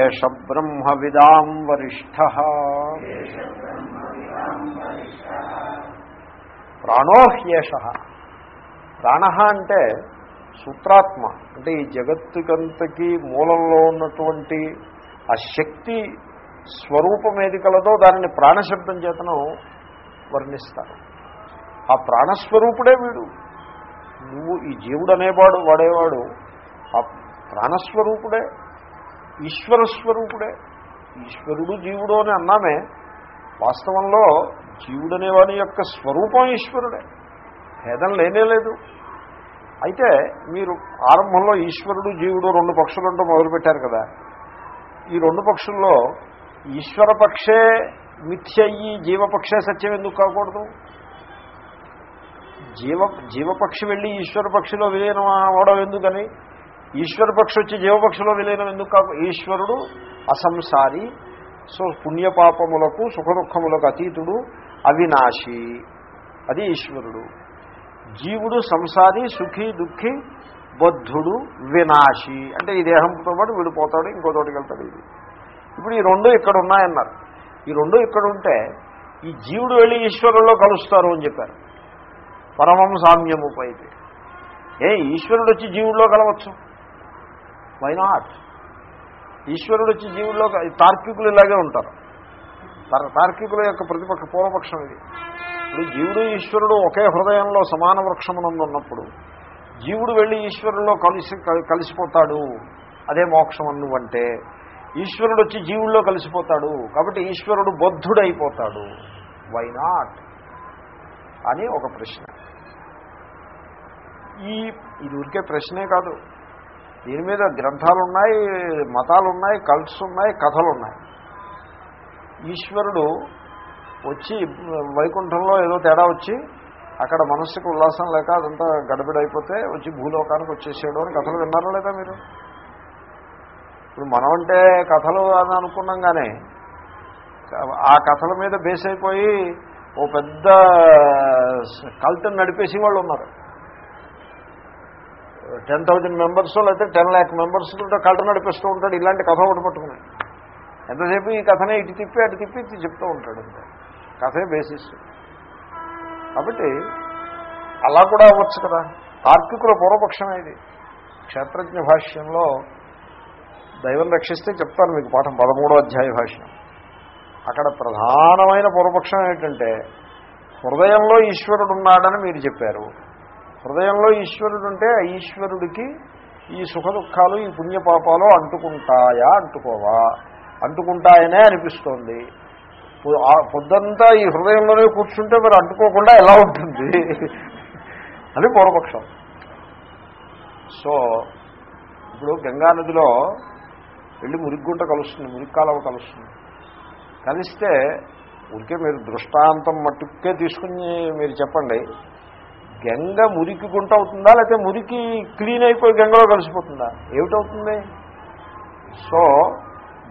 ఏష బ్రహ్మవిదాం వరిష్ఠ ప్రాణోహ్యేష. ప్రాణ అంటే సూత్రాత్మ. అంటే ఈ జగత్తుకంతకి మూలంలో ఉన్నటువంటి ఆ శక్తి స్వరూపం ఏది కలదో దానిని ప్రాణశబ్దం చేతను వర్ణిస్తారు. ఆ ప్రాణస్వరూపుడే వీడు. నువ్వు ఈ జీవుడు అనేవాడు వాడేవాడు. ఆ ప్రాణస్వరూపుడే ఈశ్వరస్వరూపుడే. ఈశ్వరుడు జీవుడు అని అన్నామే. వాస్తవంలో జీవుడనేవాని యొక్క స్వరూపం ఈశ్వరుడే. భేదం లేనే లేదు. అయితే మీరు ఆరంభంలో ఈశ్వరుడు జీవుడు రెండు పక్షులంటూ మొదలుపెట్టారు కదా. ఈ రెండు పక్షుల్లో ఈశ్వర పక్షే జీవపక్షే సత్యం ఎందుకు కాకూడదు? జీవ జీవపక్షి వెళ్ళి ఈశ్వరపక్షిలో విలీనం అవడం ఎందుకని? ఈశ్వరపక్షి వచ్చి జీవపక్షిలో విలీనం ఎందుకు కాకు? ఈశ్వరుడు అసంసారి సో పుణ్యపాపములకు సుఖదుఖములకు అతీతుడు. అవినాశి. అది ఈశ్వరుడు. జీవుడు సంసారి సుఖి దుఃఖి బద్ధుడు వినాశి. అంటే ఈ దేహంతో పాటు విడిపోతాడు ఇంకో తోటికి వెళ్తాడు ఇది. ఇప్పుడు ఈ రెండు ఇక్కడ ఉన్నాయన్నారు. ఈ రెండు ఇక్కడ ఉంటే ఈ జీవుడు వెళ్ళి ఈశ్వరుల్లో కలుస్తారు అని చెప్పారు. పరమం సామ్యము పైతే. ఏ ఈశ్వరుడు వచ్చి జీవుల్లో కలవచ్చు? వై నాట్ ఈశ్వరుడు వచ్చి జీవుల్లో తార్కికులు ఇలాగే ఉంటారు. తార్కికుల యొక్క ప్రతిపక్ష పూర్వపక్షం ఇది. ఇప్పుడు జీవుడు ఈశ్వరుడు ఒకే హృదయంలో సమాన వృక్షమునందు ఉన్నప్పుడు జీవుడు వెళ్ళి ఈశ్వరులో కలిసి కలిసిపోతాడు. అదే మోక్షం నువ్వంటే ఈశ్వరుడు వచ్చి జీవుల్లో కలిసిపోతాడు. కాబట్టి ఈశ్వరుడు బద్ధుడైపోతాడు. వై నాట్ అని ఒక ప్రశ్న. ఈ ఇది ఊరికే ప్రశ్నే కాదు. దీని మీద గ్రంథాలు ఉన్నాయి మతాలు ఉన్నాయి కల్ట్స్ ఉన్నాయి కథలు ఉన్నాయి ఈశ్వరుడు వచ్చి వైకుంఠంలో ఏదో తేడా వచ్చి అక్కడ మనస్సుకు ఉల్లాసం లేక అదంతా గడబిడైపోతే వచ్చి భూలోకానికి వచ్చేసాడు అని కథలు విన్నారా లేదా మీరు? ఇప్పుడు మనం అంటే కథలు అని అనుకున్నాం కానీ ఆ కథల మీద బేస్ అయిపోయి ఓ పెద్ద కల్తను నడిపేసి వాళ్ళు ఉన్నారు. టెన్ థౌజండ్ మెంబర్స్ లేకపోతే టెన్ ల్యాక్ మెంబర్స్ కల్ట నడిపిస్తూ ఉంటాడు. ఇలాంటి కథ ఒకటి పట్టుకున్నాయి ఎంతసేపు ఈ కథనే ఇటు తిప్పి అటు తిప్పి ఇచ్చి చెప్తూ ఉంటాడు అంతే. కథే బేసిస్ కాబట్టి అలా కూడా అవ్వచ్చు కదా. తార్కికుల పూర్వపక్షమే ఇది. క్షేత్రజ్ఞ భాష్యంలో దైవం రక్షిస్తే చెప్తాను మీకు పాఠం పదమూడో అధ్యాయ భాష్యం. అక్కడ ప్రధానమైన పూర్వపక్షం ఏంటంటే హృదయంలో ఈశ్వరుడు ఉన్నాడని మీరు చెప్పారు. హృదయంలో ఈశ్వరుడు ఉంటే ఆ ఈశ్వరుడికి ఈ సుఖ దుఃఖాలు ఈ పుణ్యపాపాలు అంటుకుంటాయా అంటుకోవా? అంటుకుంటాయనే అనిపిస్తోంది. ఆ పొద్దంతా ఈ హృదయంలోనే కూర్చుంటే మరి అంటుకోకుండా ఎలా ఉంటుంది? అని పూర్వపక్షం. సో ఇప్పుడు గంగా నదిలో వెళ్ళి మురిగ్గుంట కలుస్తుంది మురిక్కాలవ కలుస్తుంది. కలిస్తే ఊరికే మీరు దృష్టాంతం మట్టుకే తీసుకుని మీరు చెప్పండి. గంగ మురికి గుంట అవుతుందా లేకపోతే మురికి క్లీన్ అయిపోయి గంగలో కలిసిపోతుందా? ఏమిటవుతుంది? సో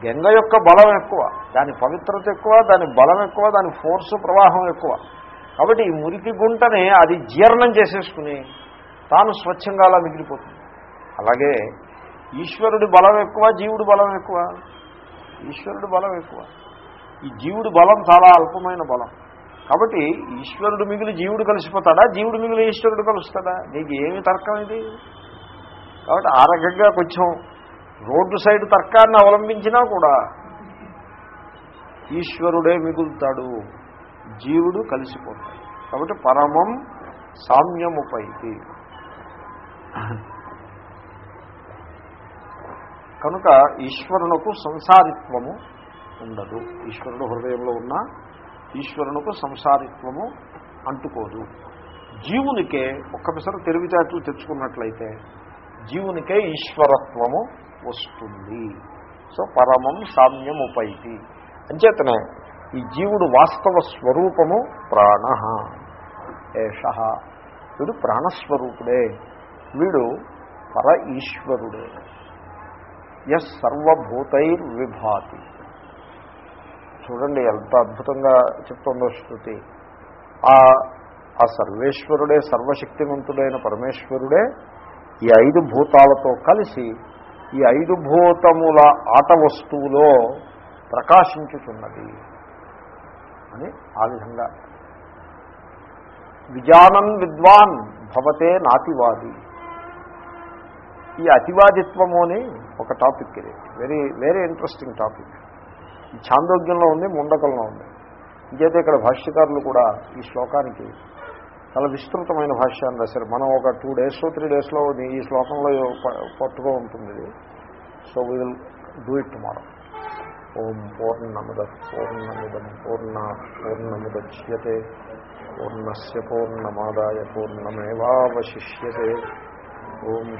గంగ యొక్క బలం ఎక్కువ దాని పవిత్రత ఎక్కువ దాని బలం ఎక్కువ దాని ఫోర్సు ప్రవాహం ఎక్కువ. కాబట్టి ఈ మురికి గుంటని అది జీర్ణం చేసేసుకుని తాను స్వచ్ఛంగా అలా మిగిలిపోతుంది. అలాగే ఈశ్వరుడి బలం ఎక్కువ జీవుడి బలం ఎక్కువ. ఈశ్వరుడి బలం ఎక్కువ. ఈ జీవుడి బలం చాలా అల్పమైన బలం. కాబట్టి ఈశ్వరుడు మిగిలి జీవుడు కలిసిపోతాడా? జీవుడు మిగిలి ఈశ్వరుడు కలుస్తాడా? నీకు ఏమి తర్కం ఇది? కాబట్టి ఆ రకంగా కొంచెం రోడ్డు సైడ్ తర్కాన్ని అవలంబించినా కూడా ఈశ్వరుడే మిగులుతాడు. జీవుడు కలిసిపోతాడు. కాబట్టి పరమం సామ్యముపైతి. కనుక ఈశ్వరునకు సంసారిత్వము ఉండదు. ఈశ్వరుడు హృదయంలో ఉన్న ఈశ్వరునకు సంసారిత్వము అంటుకోదు. జీవునికే ఒక్కసారి తెలివితేటలు తెచ్చుకున్నట్లయితే జీవునికే ఈశ్వరత్వము వస్తుంది. సో పరమం సామ్యముపైతి. అంచేతనే ఈ జీవుడు వాస్తవ స్వరూపము ప్రాణ. ఏష. వీడు ప్రాణస్వరూపుడే. వీడు పర ఈశ్వరుడే. ఎస్ సర్వభూతైర్విభాతి. చూడండి ఎంత అద్భుతంగా చెప్తుందో శృతి. ఆ ఆ సర్వేశ్వరుడే సర్వశక్తివంతుడైన పరమేశ్వరుడే ఈ ఐదు భూతాలతో కలిసి ఈ ఐదు భూతముల ఆట వస్తువులో ప్రకాశించుతున్నది అని ఆ విధంగా విజానన్ విద్వాన్ భవతే నాతివాది. ఈ అతివాదిత్వము అని ఒక టాపిక్ ఇది. Very very interesting topic. ఈ ఛాందోగ్యంలో ఉంది ముండకంలో ఉంది. ఇంకైతే ఇక్కడ భాష్యకారులు కూడా ఈ శ్లోకానికి చాలా విస్తృతమైన భాష్యాన్ని రాశారు. మనం ఒక టూ డేస్ త్రీ డేస్లో ఈ శ్లోకంలో ప- పట్టుకో ఉంటుంది so we will do it tomorrow ఓం పూర్ణముద పూర్ణమిదం పూర్ణ పూర్ణముద్యతే. పూర్ణస్ పూర్ణమాదాయ పూర్ణమేవాశిష్యతే ఓం